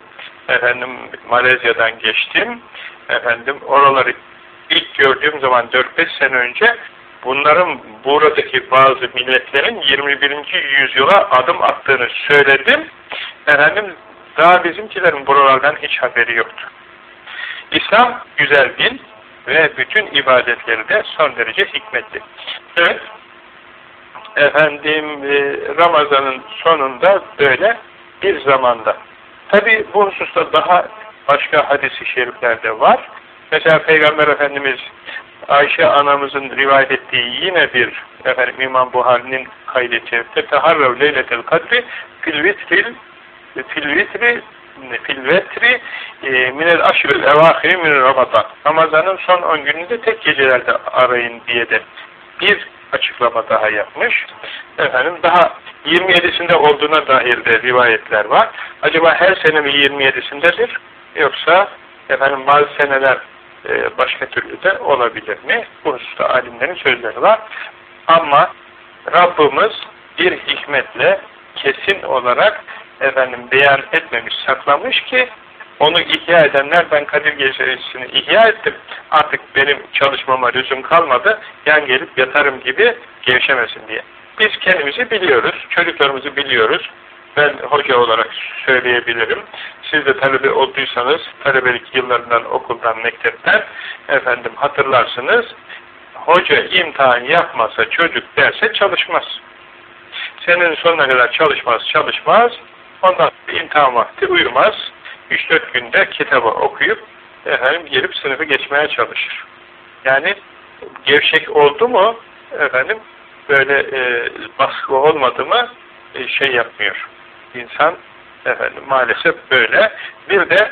efendim Malezya'dan geçtim, efendim oraları ilk gördüğüm zaman 4-5 sene önce bunların buradaki bazı milletlerin 21. yüzyıla adım attığını söyledim. Efendim daha bizimkilerin buralardan hiç haberi yoktu. İslam güzel din ve bütün ibadetleri de son derece hikmetli. Evet, efendim e, Ramazan'ın sonunda böyle bir zamanda. Tabi bu hususta daha başka hadisi şeriflerde var. Mesela Peygamber Efendimiz Ayşe anamızın rivayet ettiği yine bir efendim İmam Buhari'nin kaydeti teharrav leyletel kadri fil vitril fil vitri fil vetri e, minel aşril evahiri min Ramazan. Ramazan'ın son 10 gününde tek gecelerde arayın diye de bir açıklama daha yapmış. Efendim daha 27'sinde olduğuna dair de rivayetler var. Acaba her sene mi 27'sindedir? Yoksa efendim bazı seneler e, başka türlü de olabilir mi? Bu hususta alimlerin sözleri var. Ama Rabbimiz bir hikmetle kesin olarak efendim beyan etmemiş, saklamış ki onu ihya edenler ben Kadir Gecesi'ni ihya ettim. Artık benim çalışmama lüzum kalmadı. Yan gelip yatarım gibi gevşemesin diye. Biz kendimizi biliyoruz. Çocuklarımızı biliyoruz. Ben hoca olarak söyleyebilirim. Siz de talebe olduysanız talebelik yıllarından okuldan, mektepten efendim hatırlarsınız. Hoca imtihan yapmasa çocuk derse çalışmaz. Senin sonuna kadar çalışmaz, çalışmaz. Ondan sonra imtihan vakti uyumaz 3-4 günde kitabı okuyup efendim gelip sınıfı geçmeye çalışır. Yani gevşek oldu mu efendim böyle e, baskı olmadı mı e, şey yapmıyor. İnsan efendim maalesef böyle. Bir de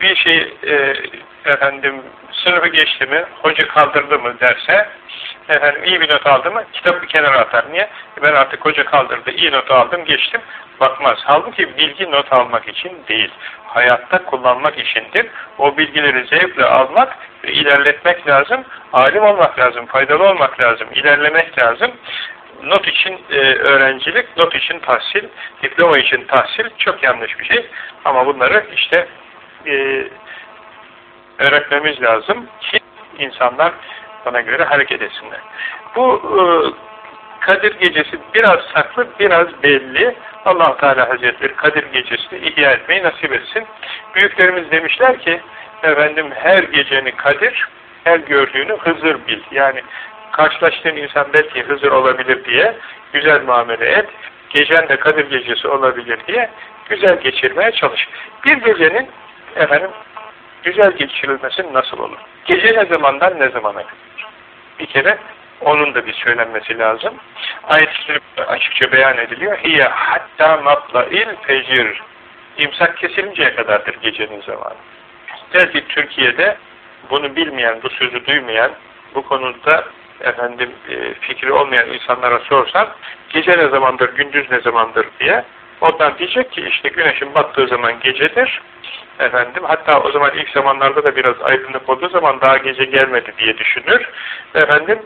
bir şey e, efendim sınıfı geçti mi, hoca kaldırdı mı derse efendim iyi bir not aldı mı kitabı bir kenara atar. Niye? Ben artık hoca kaldırdı, iyi not aldım, geçtim. Bakmaz. Halbuki bilgi not almak için değil. Hayatta kullanmak içindir. O bilgileri zevkle almak ve ilerletmek lazım. Alim olmak lazım, faydalı olmak lazım, ilerlemek lazım. Not için e, öğrencilik, not için tahsil, diploma için tahsil çok yanlış bir şey. Ama bunları işte e, öğretmemiz lazım ki insanlar bana göre hareket etsinler. Bu e, Kadir Gecesi biraz saklı, biraz belli. allah Teala Hazretleri Kadir Gecesi'ni ihya etmeyi nasip etsin. Büyüklerimiz demişler ki, efendim her geceni Kadir, her gördüğünü Hızır bil. Yani karşılaştığın insan belki Hızır olabilir diye güzel muamele et. Gecen de Kadir Gecesi olabilir diye güzel geçirmeye çalış. Bir gecenin efendim güzel geçirilmesi nasıl olur? Gece ne zamandan ne zamana kadar? Bir kere onun da bir söylenmesi lazım. Ayet-i açıkça beyan ediliyor. Hiye hatta matla'il fecir. İmsak kesilinceye kadardır gecenin zamanı. Belki Türkiye'de bunu bilmeyen, bu sözü duymayan, bu konuda efendim e, fikri olmayan insanlara sorsan gece ne zamandır, gündüz ne zamandır diye ondan diyecek ki işte güneşin battığı zaman gecedir efendim hatta o zaman ilk zamanlarda da biraz aydınlık olduğu zaman daha gece gelmedi diye düşünür efendim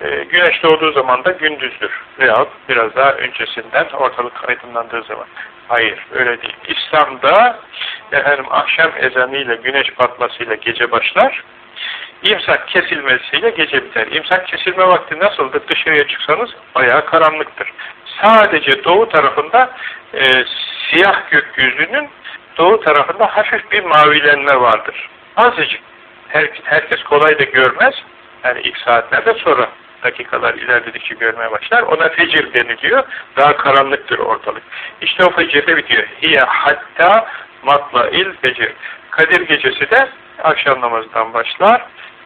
e, güneş doğduğu zaman da gündüzdür veyahut biraz daha öncesinden ortalık aydınlandığı zaman hayır öyle değil İslam'da efendim akşam ezanıyla güneş batmasıyla gece başlar İmsak kesilmesiyle gece biter. İmsak kesilme vakti nasıldır? Dışarıya çıksanız bayağı karanlıktır. Sadece doğu tarafında e, siyah gökyüzünün doğu tarafında hafif bir mavilenme vardır. Azıcık. Her, herkes kolay da görmez. Yani ilk saatlerde sonra dakikalar ilerledikçe görmeye başlar. Ona fecir deniliyor. Daha karanlıktır ortalık. İşte o fecirde bitiyor. Hiye hatta matla il fecir. Kadir gecesi de akşam namazından başlar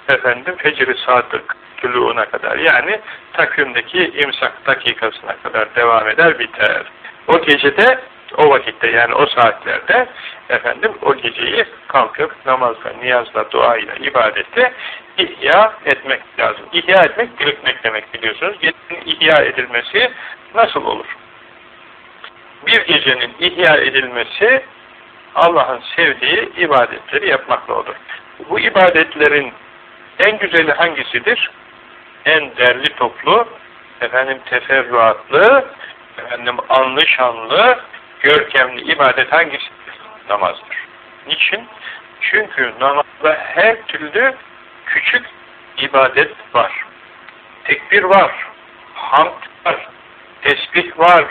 efendim fecri sadık tuluğuna kadar yani takvimdeki imsak dakikasına kadar devam eder biter. O gecede o vakitte yani o saatlerde efendim o geceyi kalkıp namazla, niyazla, duayla, ibadetle ihya etmek lazım. İhya etmek diriltmek demek biliyorsunuz. Gecenin ihya edilmesi nasıl olur? Bir gecenin ihya edilmesi Allah'ın sevdiği ibadetleri yapmakla olur. Bu ibadetlerin en güzeli hangisidir? En derli toplu, efendim teferruatlı, efendim anlı şanlı, görkemli ibadet hangisidir? Namazdır. Niçin? Çünkü namazda her türlü küçük ibadet var. Tekbir var, hamd var, tesbih var,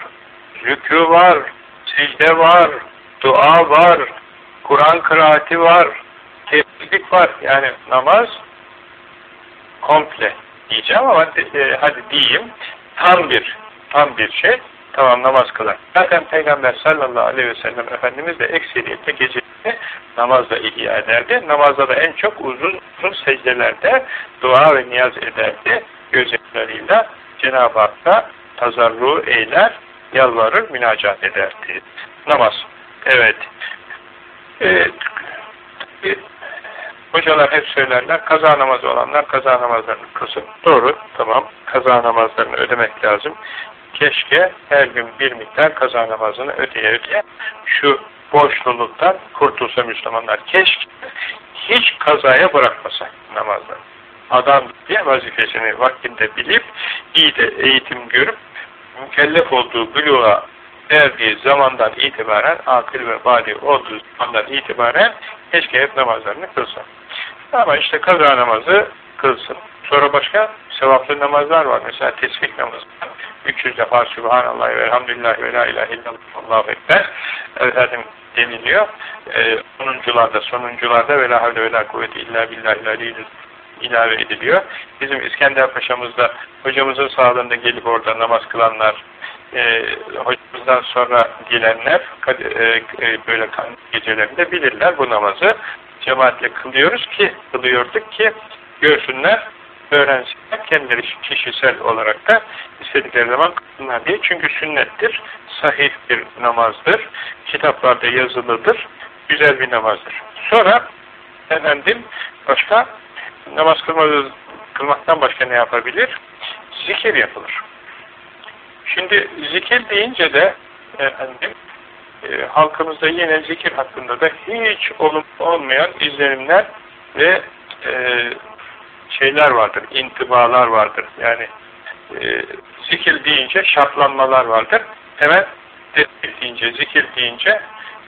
rükû var, secde var, dua var, Kur'an kıraati var, tefsirlik var. Yani namaz komple diyeceğim ama e, hadi diyeyim tam bir tam bir şey tamam namaz kılar. Zaten Peygamber sallallahu aleyhi ve sellem Efendimiz de ekseriyetle geceleri namazla ihya ederdi. Namazda da en çok uzun uzun secdelerde dua ve niyaz ederdi. Gözyaşlarıyla Cenab-ı Hakk'a tazarru eyler, yalvarır, münacat ederdi. Namaz. Evet. Ee, hocalar hep söylerler, kaza namazı olanlar kaza namazlarını kılsın. Doğru, tamam. Kaza namazlarını ödemek lazım. Keşke her gün bir miktar kaza namazını ödeye ödeye şu borçluluktan kurtulsa Müslümanlar. Keşke hiç kazaya bırakmasa namazları. Adam diye vazifesini vaktinde bilip, iyi de eğitim görüp, mükellef olduğu buluğa erdiği zamandan itibaren, akıl ve bali olduğu zamandan itibaren keşke hep namazlarını kılsın. Ama işte kaza namazı kılsın. Sonra başka sevaplı namazlar var. Mesela tesbih namazı. 300 defa Subhanallah ve Elhamdülillah ve La İlahe illallah Allahu Ekber efendim deniliyor. Ee, sonuncularda, sonuncularda ve La Havle ve La Kuvveti İlla Billahil ilave ediliyor. Bizim İskender Paşa'mızda hocamızın sağlığında gelip orada namaz kılanlar, e, hocamızdan sonra gelenler e, e, böyle gecelerinde bilirler bu namazı. Cemaatle kılıyoruz ki, kılıyorduk ki görsünler, öğrensinler, kendileri kişisel olarak da istedikleri zaman kılsınlar diye. Çünkü sünnettir, sahih bir namazdır, kitaplarda yazılıdır, güzel bir namazdır. Sonra efendim başka namaz kılmaz, kılmaktan başka ne yapabilir? Zikir yapılır. Şimdi zikir deyince de efendim e, halkımızda yine zikir hakkında da hiç olumlu olmayan izlenimler ve e, şeyler vardır, intibalar vardır. Yani e, zikir deyince şartlanmalar vardır. Hemen tesbih deyince, zikir deyince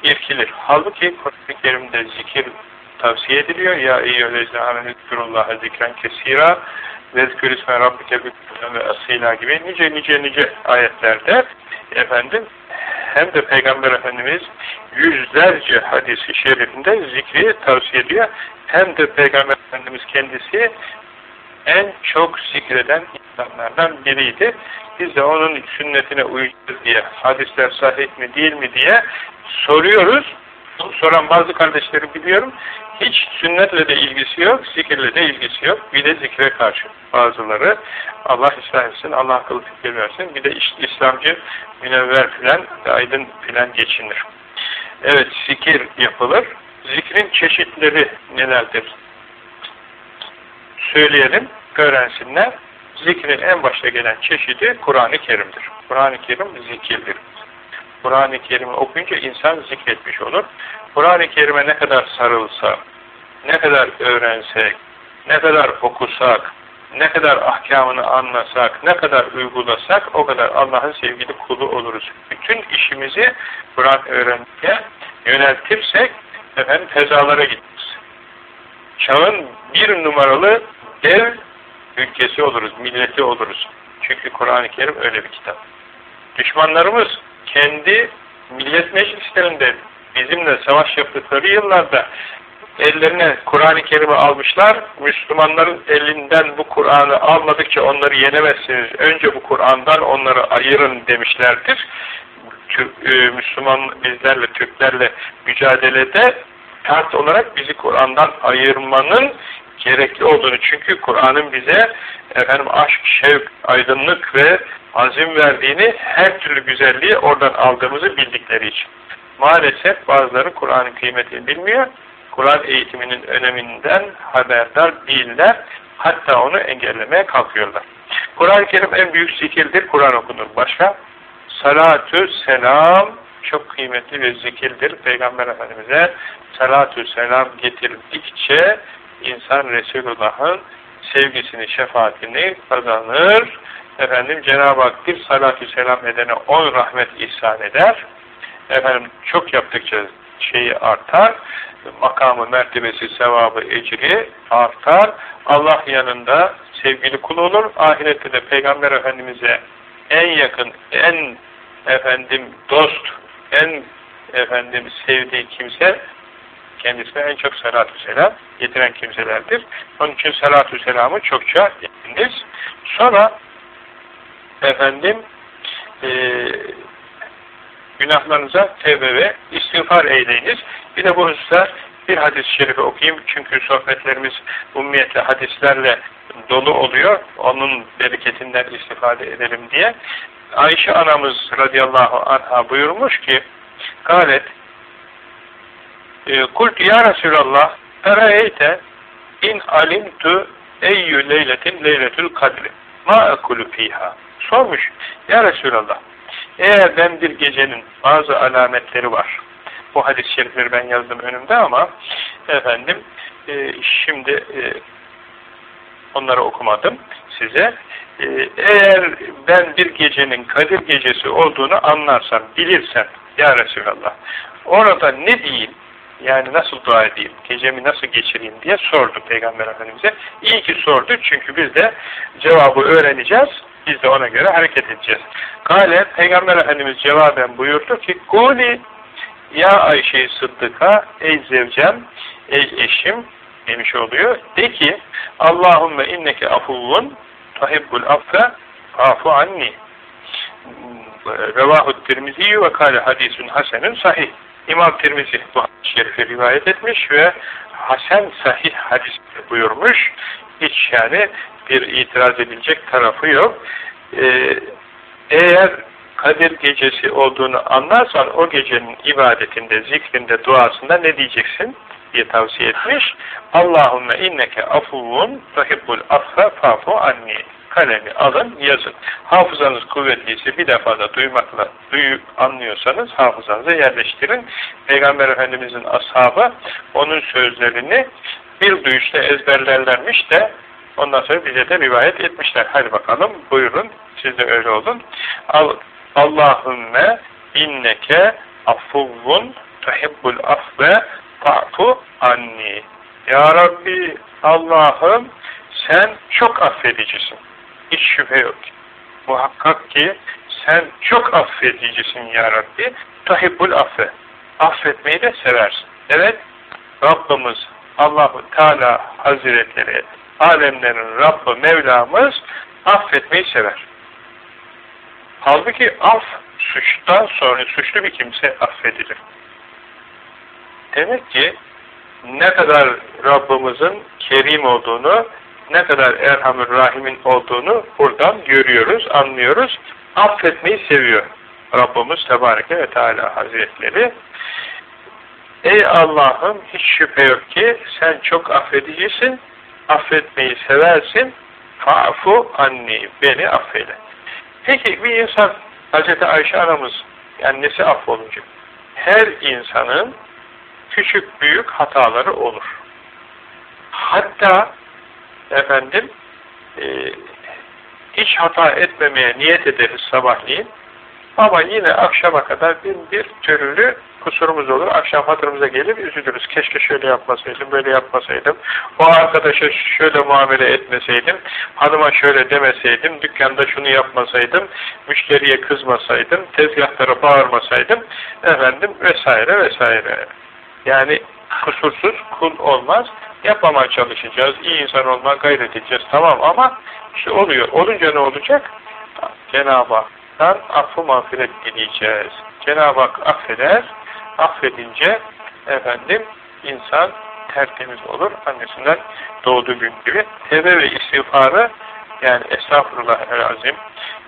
irkilir. Halbuki Kur'an-ı Kerim'de zikir tavsiye ediliyor. Ya eyyühellezine amenü zikrullaha zikren kesira vezkür isme rabbike ve asila gibi nice nice nice ayetlerde efendim hem de Peygamber Efendimiz yüzlerce hadisi şerifinde zikri tavsiye ediyor. Hem de Peygamber Efendimiz kendisi en çok zikreden insanlardan biriydi. Biz de onun sünnetine uyacağız diye hadisler sahih mi değil mi diye soruyoruz. Soran bazı kardeşleri biliyorum. Hiç sünnetle de ilgisi yok, zikirle de ilgisi yok. Bir de zikre karşı bazıları. Allah ıslah etsin, Allah akıllı fikir versin. Bir de işte İslamcı münevver filan, aydın filan geçinir. Evet, zikir yapılır. Zikrin çeşitleri nelerdir? Söyleyelim, öğrensinler. Zikrin en başta gelen çeşidi Kur'an-ı Kerim'dir. Kur'an-ı Kerim zikirdir. Kur'an-ı Kerim'i okuyunca insan zikretmiş olur. Kur'an-ı Kerim'e ne kadar sarılsa, ne kadar öğrensek, ne kadar okusak, ne kadar ahkamını anlasak, ne kadar uygulasak o kadar Allah'ın sevgili kulu oluruz. Bütün işimizi Kur'an öğrenmeye yöneltirsek efendim tezalara gideriz. Çağın bir numaralı dev ülkesi oluruz, milleti oluruz. Çünkü Kur'an-ı Kerim öyle bir kitap. Düşmanlarımız kendi millet meclislerinde bizimle savaş yaptıkları yıllarda ellerine Kur'an-ı Kerim'i almışlar. Müslümanların elinden bu Kur'an'ı almadıkça onları yenemezsiniz. Önce bu Kur'an'dan onları ayırın demişlerdir. E, Müslüman bizlerle, Türklerle mücadelede şart olarak bizi Kur'an'dan ayırmanın gerekli olduğunu çünkü Kur'an'ın bize efendim aşk, şevk, aydınlık ve azim verdiğini her türlü güzelliği oradan aldığımızı bildikleri için. Maalesef bazıları Kur'an'ın kıymetini bilmiyor. Kur'an eğitiminin öneminden haberdar değiller. Hatta onu engellemeye kalkıyorlar. Kur'an-ı Kerim en büyük zikirdir. Kur'an okunur. Başka? Salatü selam çok kıymetli bir zikirdir. Peygamber Efendimiz'e salatü selam getirdikçe insan Resulullah'ın sevgisini, şefaatini kazanır. Efendim Cenab-ı Hak bir salatü selam edene on rahmet ihsan eder. Efendim çok yaptıkça şeyi artar. Makamı, mertebesi, sevabı, ecri artar. Allah yanında sevgili kul olur. Ahirette de Peygamber Efendimiz'e en yakın, en efendim dost, en efendim sevdiği kimse kendisine en çok salatü selam getiren kimselerdir. Onun için salatü selamı çokça ediniz. Sonra efendim e, günahlarınıza tevbe ve istiğfar eyleyiniz. Bir de bu hususta bir hadis-i şerifi okuyayım. Çünkü sohbetlerimiz ummiyetle hadislerle dolu oluyor. Onun bereketinden istifade edelim diye. Ayşe anamız radıyallahu anha buyurmuş ki galet e, Kult ya Resulallah Ferayeyte in alimtu eyyü leyletin leyletül kadri ma ekulu fiha. Sormuş ya Resulallah eğer ben bir gecenin bazı alametleri var bu hadis-i şerifleri ben yazdım önümde ama efendim e, şimdi e, onları okumadım size e, eğer ben bir gecenin Kadir gecesi olduğunu anlarsam bilirsem ya Resulallah orada ne diyeyim yani nasıl dua edeyim, gecemi nasıl geçireyim diye sordu Peygamber Efendimiz'e. İyi ki sordu çünkü biz de cevabı öğreneceğiz. Biz de ona göre hareket edeceğiz. Kale Peygamber Efendimiz cevaben buyurdu ki Kuli ya Ayşe-i Sıddık'a ey zevcem, ey eşim demiş oluyor. De ki Allahümme inneke afuvun tahibbul affe afu anni Revahu Tirmizi ve kâle hadisun hasenun sahih. İmam Tirmizi bu hadis şerifi rivayet etmiş ve hasen sahih hadis buyurmuş. Hiç yani bir itiraz edilecek tarafı yok. Ee, eğer Kadir gecesi olduğunu anlarsan o gecenin ibadetinde, zikrinde, duasında ne diyeceksin diye tavsiye etmiş. Allahümme inneke afuvun tuhibbul affe fafu anni kalemi alın, yazın. Hafızanız kuvvetliyse bir defada duymakla duyu, anlıyorsanız hafızanıza yerleştirin. Peygamber Efendimizin ashabı onun sözlerini bir duyuşta ezberlerlermiş de ondan sonra bize de rivayet etmişler. Hadi bakalım buyurun siz de öyle olun. Al, Allahümme inneke affuvun tuhibbul afve fa'fu anni. Ya Rabbi Allah'ım sen çok affedicisin. Hiç şüphe yok. Muhakkak ki sen çok affedicisin ya Rabbi. Tahibbul affe. Affetmeyi de seversin. Evet, Rabbimiz Allahu Teala Hazretleri, alemlerin Rabbi Mevlamız affetmeyi sever. Halbuki af suçtan sonra suçlu bir kimse affedilir. Demek ki ne kadar Rabbimizin kerim olduğunu, ne kadar Erhamur Rahim'in olduğunu buradan görüyoruz, anlıyoruz. Affetmeyi seviyor Rabbimiz Tebareke ve Teala Hazretleri. Ey Allah'ım hiç şüphe yok ki sen çok affedicisin, affetmeyi seversin, fa'fu anni, beni affeyle. Peki bir insan, Hz. Ayşe anamız, annesi affolunca, her insanın küçük büyük hataları olur. Hatta efendim e, hiç hata etmemeye niyet ederiz sabahleyin ama yine akşama kadar bin bir türlü kusurumuz olur. Akşam hatırımıza gelir üzülürüz. Keşke şöyle yapmasaydım, böyle yapmasaydım. O arkadaşa şöyle muamele etmeseydim, hanıma şöyle demeseydim, dükkanda şunu yapmasaydım, müşteriye kızmasaydım, tezgahlara bağırmasaydım, efendim vesaire vesaire. Yani kusursuz kul olmaz. Yapmamaya çalışacağız. iyi insan olmaya gayret edeceğiz. Tamam ama işte oluyor. Olunca ne olacak? Cenab-ı Hak'tan affı mağfiret dileyeceğiz. Cenab-ı Hak affeder. Affedince efendim insan tertemiz olur. Annesinden doğduğu gün gibi. Tevbe ve istiğfarı yani estağfurullah el azim.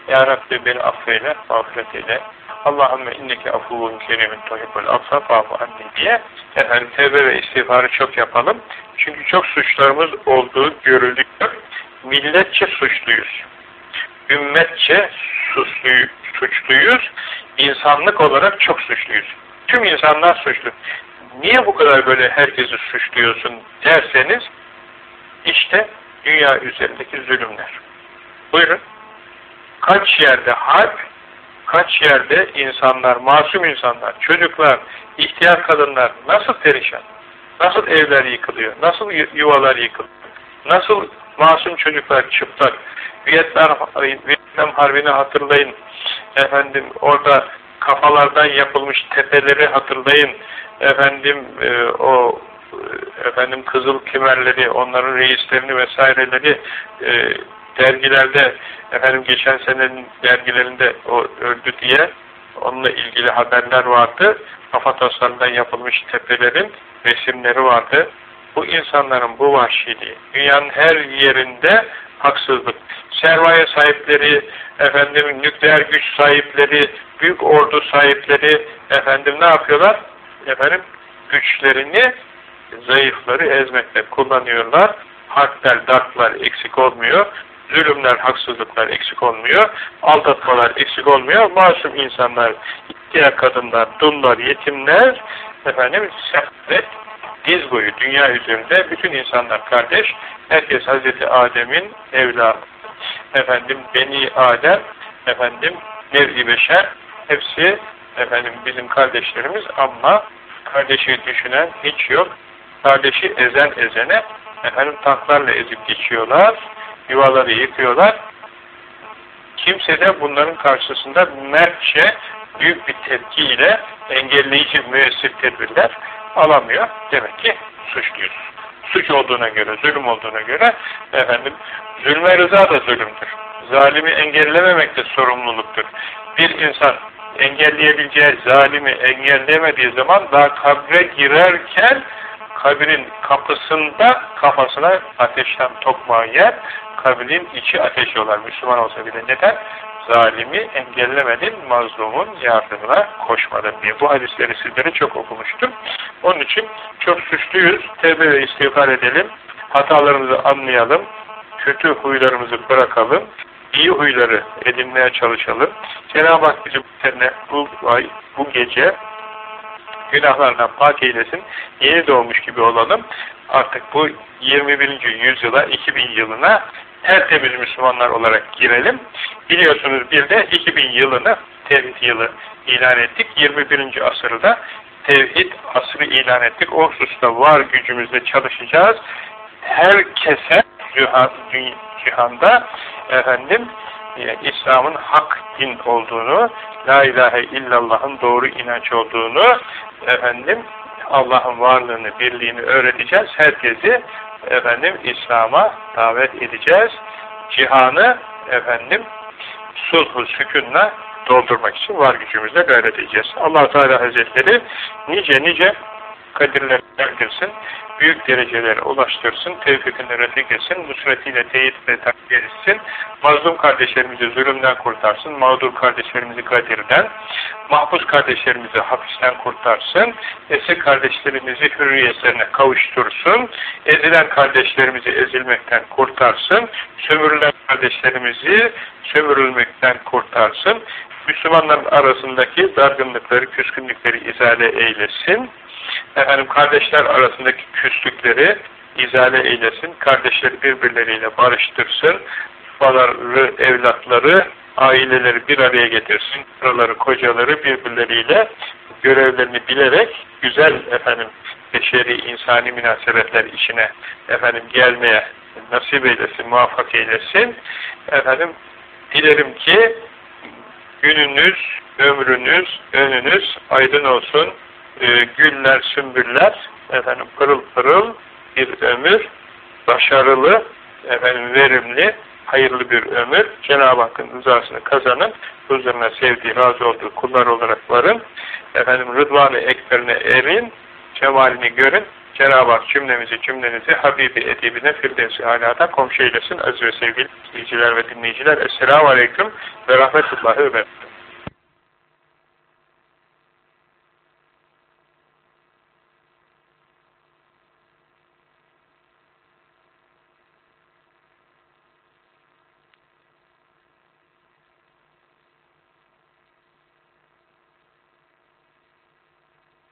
Ya Rabbi beni affeyle, mağfiret eyle. Allahümme inneke afuvun kerimin tohibbul affa fa'fu anni diye efendim tevbe ve istiğfarı çok yapalım. Çünkü çok suçlarımız olduğu görüldük. Milletçe suçluyuz. Ümmetçe suçluyuz, suçluyuz. İnsanlık olarak çok suçluyuz. Tüm insanlar suçlu. Niye bu kadar böyle herkesi suçluyorsun derseniz işte dünya üzerindeki zulümler. Buyurun. Kaç yerde harp, kaç yerde insanlar, masum insanlar, çocuklar, ihtiyar kadınlar nasıl perişan? Nasıl evler yıkılıyor? Nasıl yuvalar yıkılıyor? Nasıl masum çocuklar çıplak? Vietnam, Vietnam Harbi'ni hatırlayın. Efendim orada kafalardan yapılmış tepeleri hatırlayın. Efendim e, o efendim kızıl kimerleri, onların reislerini vesaireleri e, dergilerde efendim geçen senenin dergilerinde o öldü diye onunla ilgili haberler vardı. Kafataslarından yapılmış tepelerin resimleri vardı. Bu insanların bu vahşiliği, dünyanın her yerinde haksızlık. Sermaye sahipleri, efendim nükleer güç sahipleri, büyük ordu sahipleri, efendim ne yapıyorlar? Efendim güçlerini zayıfları ezmekte kullanıyorlar. Harpler, dartlar eksik olmuyor. Zulümler, haksızlıklar eksik olmuyor. Aldatmalar eksik olmuyor. Masum insanlar, ihtiyar kadınlar, dullar, yetimler, efendim, servet, diz boyu dünya üzerinde bütün insanlar kardeş. Herkes Hazreti Adem'in evladı. Efendim, Beni Adem, efendim, nev beşer, hepsi efendim bizim kardeşlerimiz ama kardeşi düşünen hiç yok. Kardeşi ezen ezene efendim tanklarla ezip geçiyorlar yuvaları yıkıyorlar. Kimse de bunların karşısında mertçe büyük bir tepkiyle engelleyici müessir tedbirler alamıyor. Demek ki suçluyuz. Suç olduğuna göre, zulüm olduğuna göre efendim zulme rıza da zulümdür. Zalimi engellememek de sorumluluktur. Bir insan engelleyebileceği zalimi engelleyemediği zaman daha kabre girerken kabrin kapısında kafasına ateşten tokmağı yer, kabrin içi ateş yollar. Müslüman olsa bile neden? Zalimi engellemedin, mazlumun yardımına koşmadın diye. Bu hadisleri sizlere çok okumuştum. Onun için çok suçluyuz. Tevbe ve istiğfar edelim. Hatalarımızı anlayalım. Kötü huylarımızı bırakalım. İyi huyları edinmeye çalışalım. Cenab-ı Hak bizi bu, ay, bu gece günahlardan pak eylesin. Yeni doğmuş gibi olalım. Artık bu 21. yüzyıla, 2000 yılına tertemiz Müslümanlar olarak girelim. Biliyorsunuz bir de 2000 yılını tevhid yılı ilan ettik. 21. asırda tevhid asrı ilan ettik. O hususta var gücümüzle çalışacağız. Herkese cihan, cihanda efendim e, İslam'ın hak din olduğunu, La ilahe illallah'ın doğru inanç olduğunu, efendim Allah'ın varlığını, birliğini öğreteceğiz. Herkesi efendim İslam'a davet edeceğiz. Cihanı efendim sulhu sükunla doldurmak için var gücümüzle gayret edeceğiz. allah Teala Hazretleri nice nice kadirler erdirsin, büyük derecelere ulaştırsın, tevfikini refik etsin, nusretiyle teyit ve takdir etsin, mazlum kardeşlerimizi zulümden kurtarsın, mağdur kardeşlerimizi kadirden, mahpus kardeşlerimizi hapisten kurtarsın, esir kardeşlerimizi hürriyetlerine kavuştursun, ezilen kardeşlerimizi ezilmekten kurtarsın, sömürülen kardeşlerimizi sömürülmekten kurtarsın, Müslümanların arasındaki dargınlıkları, küskünlükleri izale eylesin, efendim kardeşler arasındaki küslükleri izale eylesin, kardeşleri birbirleriyle barıştırsın, babaları, evlatları, aileleri bir araya getirsin, karıları, kocaları birbirleriyle görevlerini bilerek güzel efendim beşeri, insani münasebetler içine efendim gelmeye nasip eylesin, muvaffak eylesin. Efendim dilerim ki gününüz, ömrünüz, önünüz aydın olsun. E, güller, sümbüller, efendim pırıl pırıl bir ömür, başarılı, efendim verimli, hayırlı bir ömür, Cenab-ı Hakk'ın rızasını kazanın, huzuruna sevdiği, razı olduğu kullar olarak varın, efendim rıdvanı ekberine erin, cemalini görün, Cenab-ı Hak cümlemizi cümlenizi Habibi edibine Firdevs-i Alâ'da komşu eylesin. Aziz ve sevgili izleyiciler ve dinleyiciler. Esselamu Aleyküm ve Rahmetullahi ve.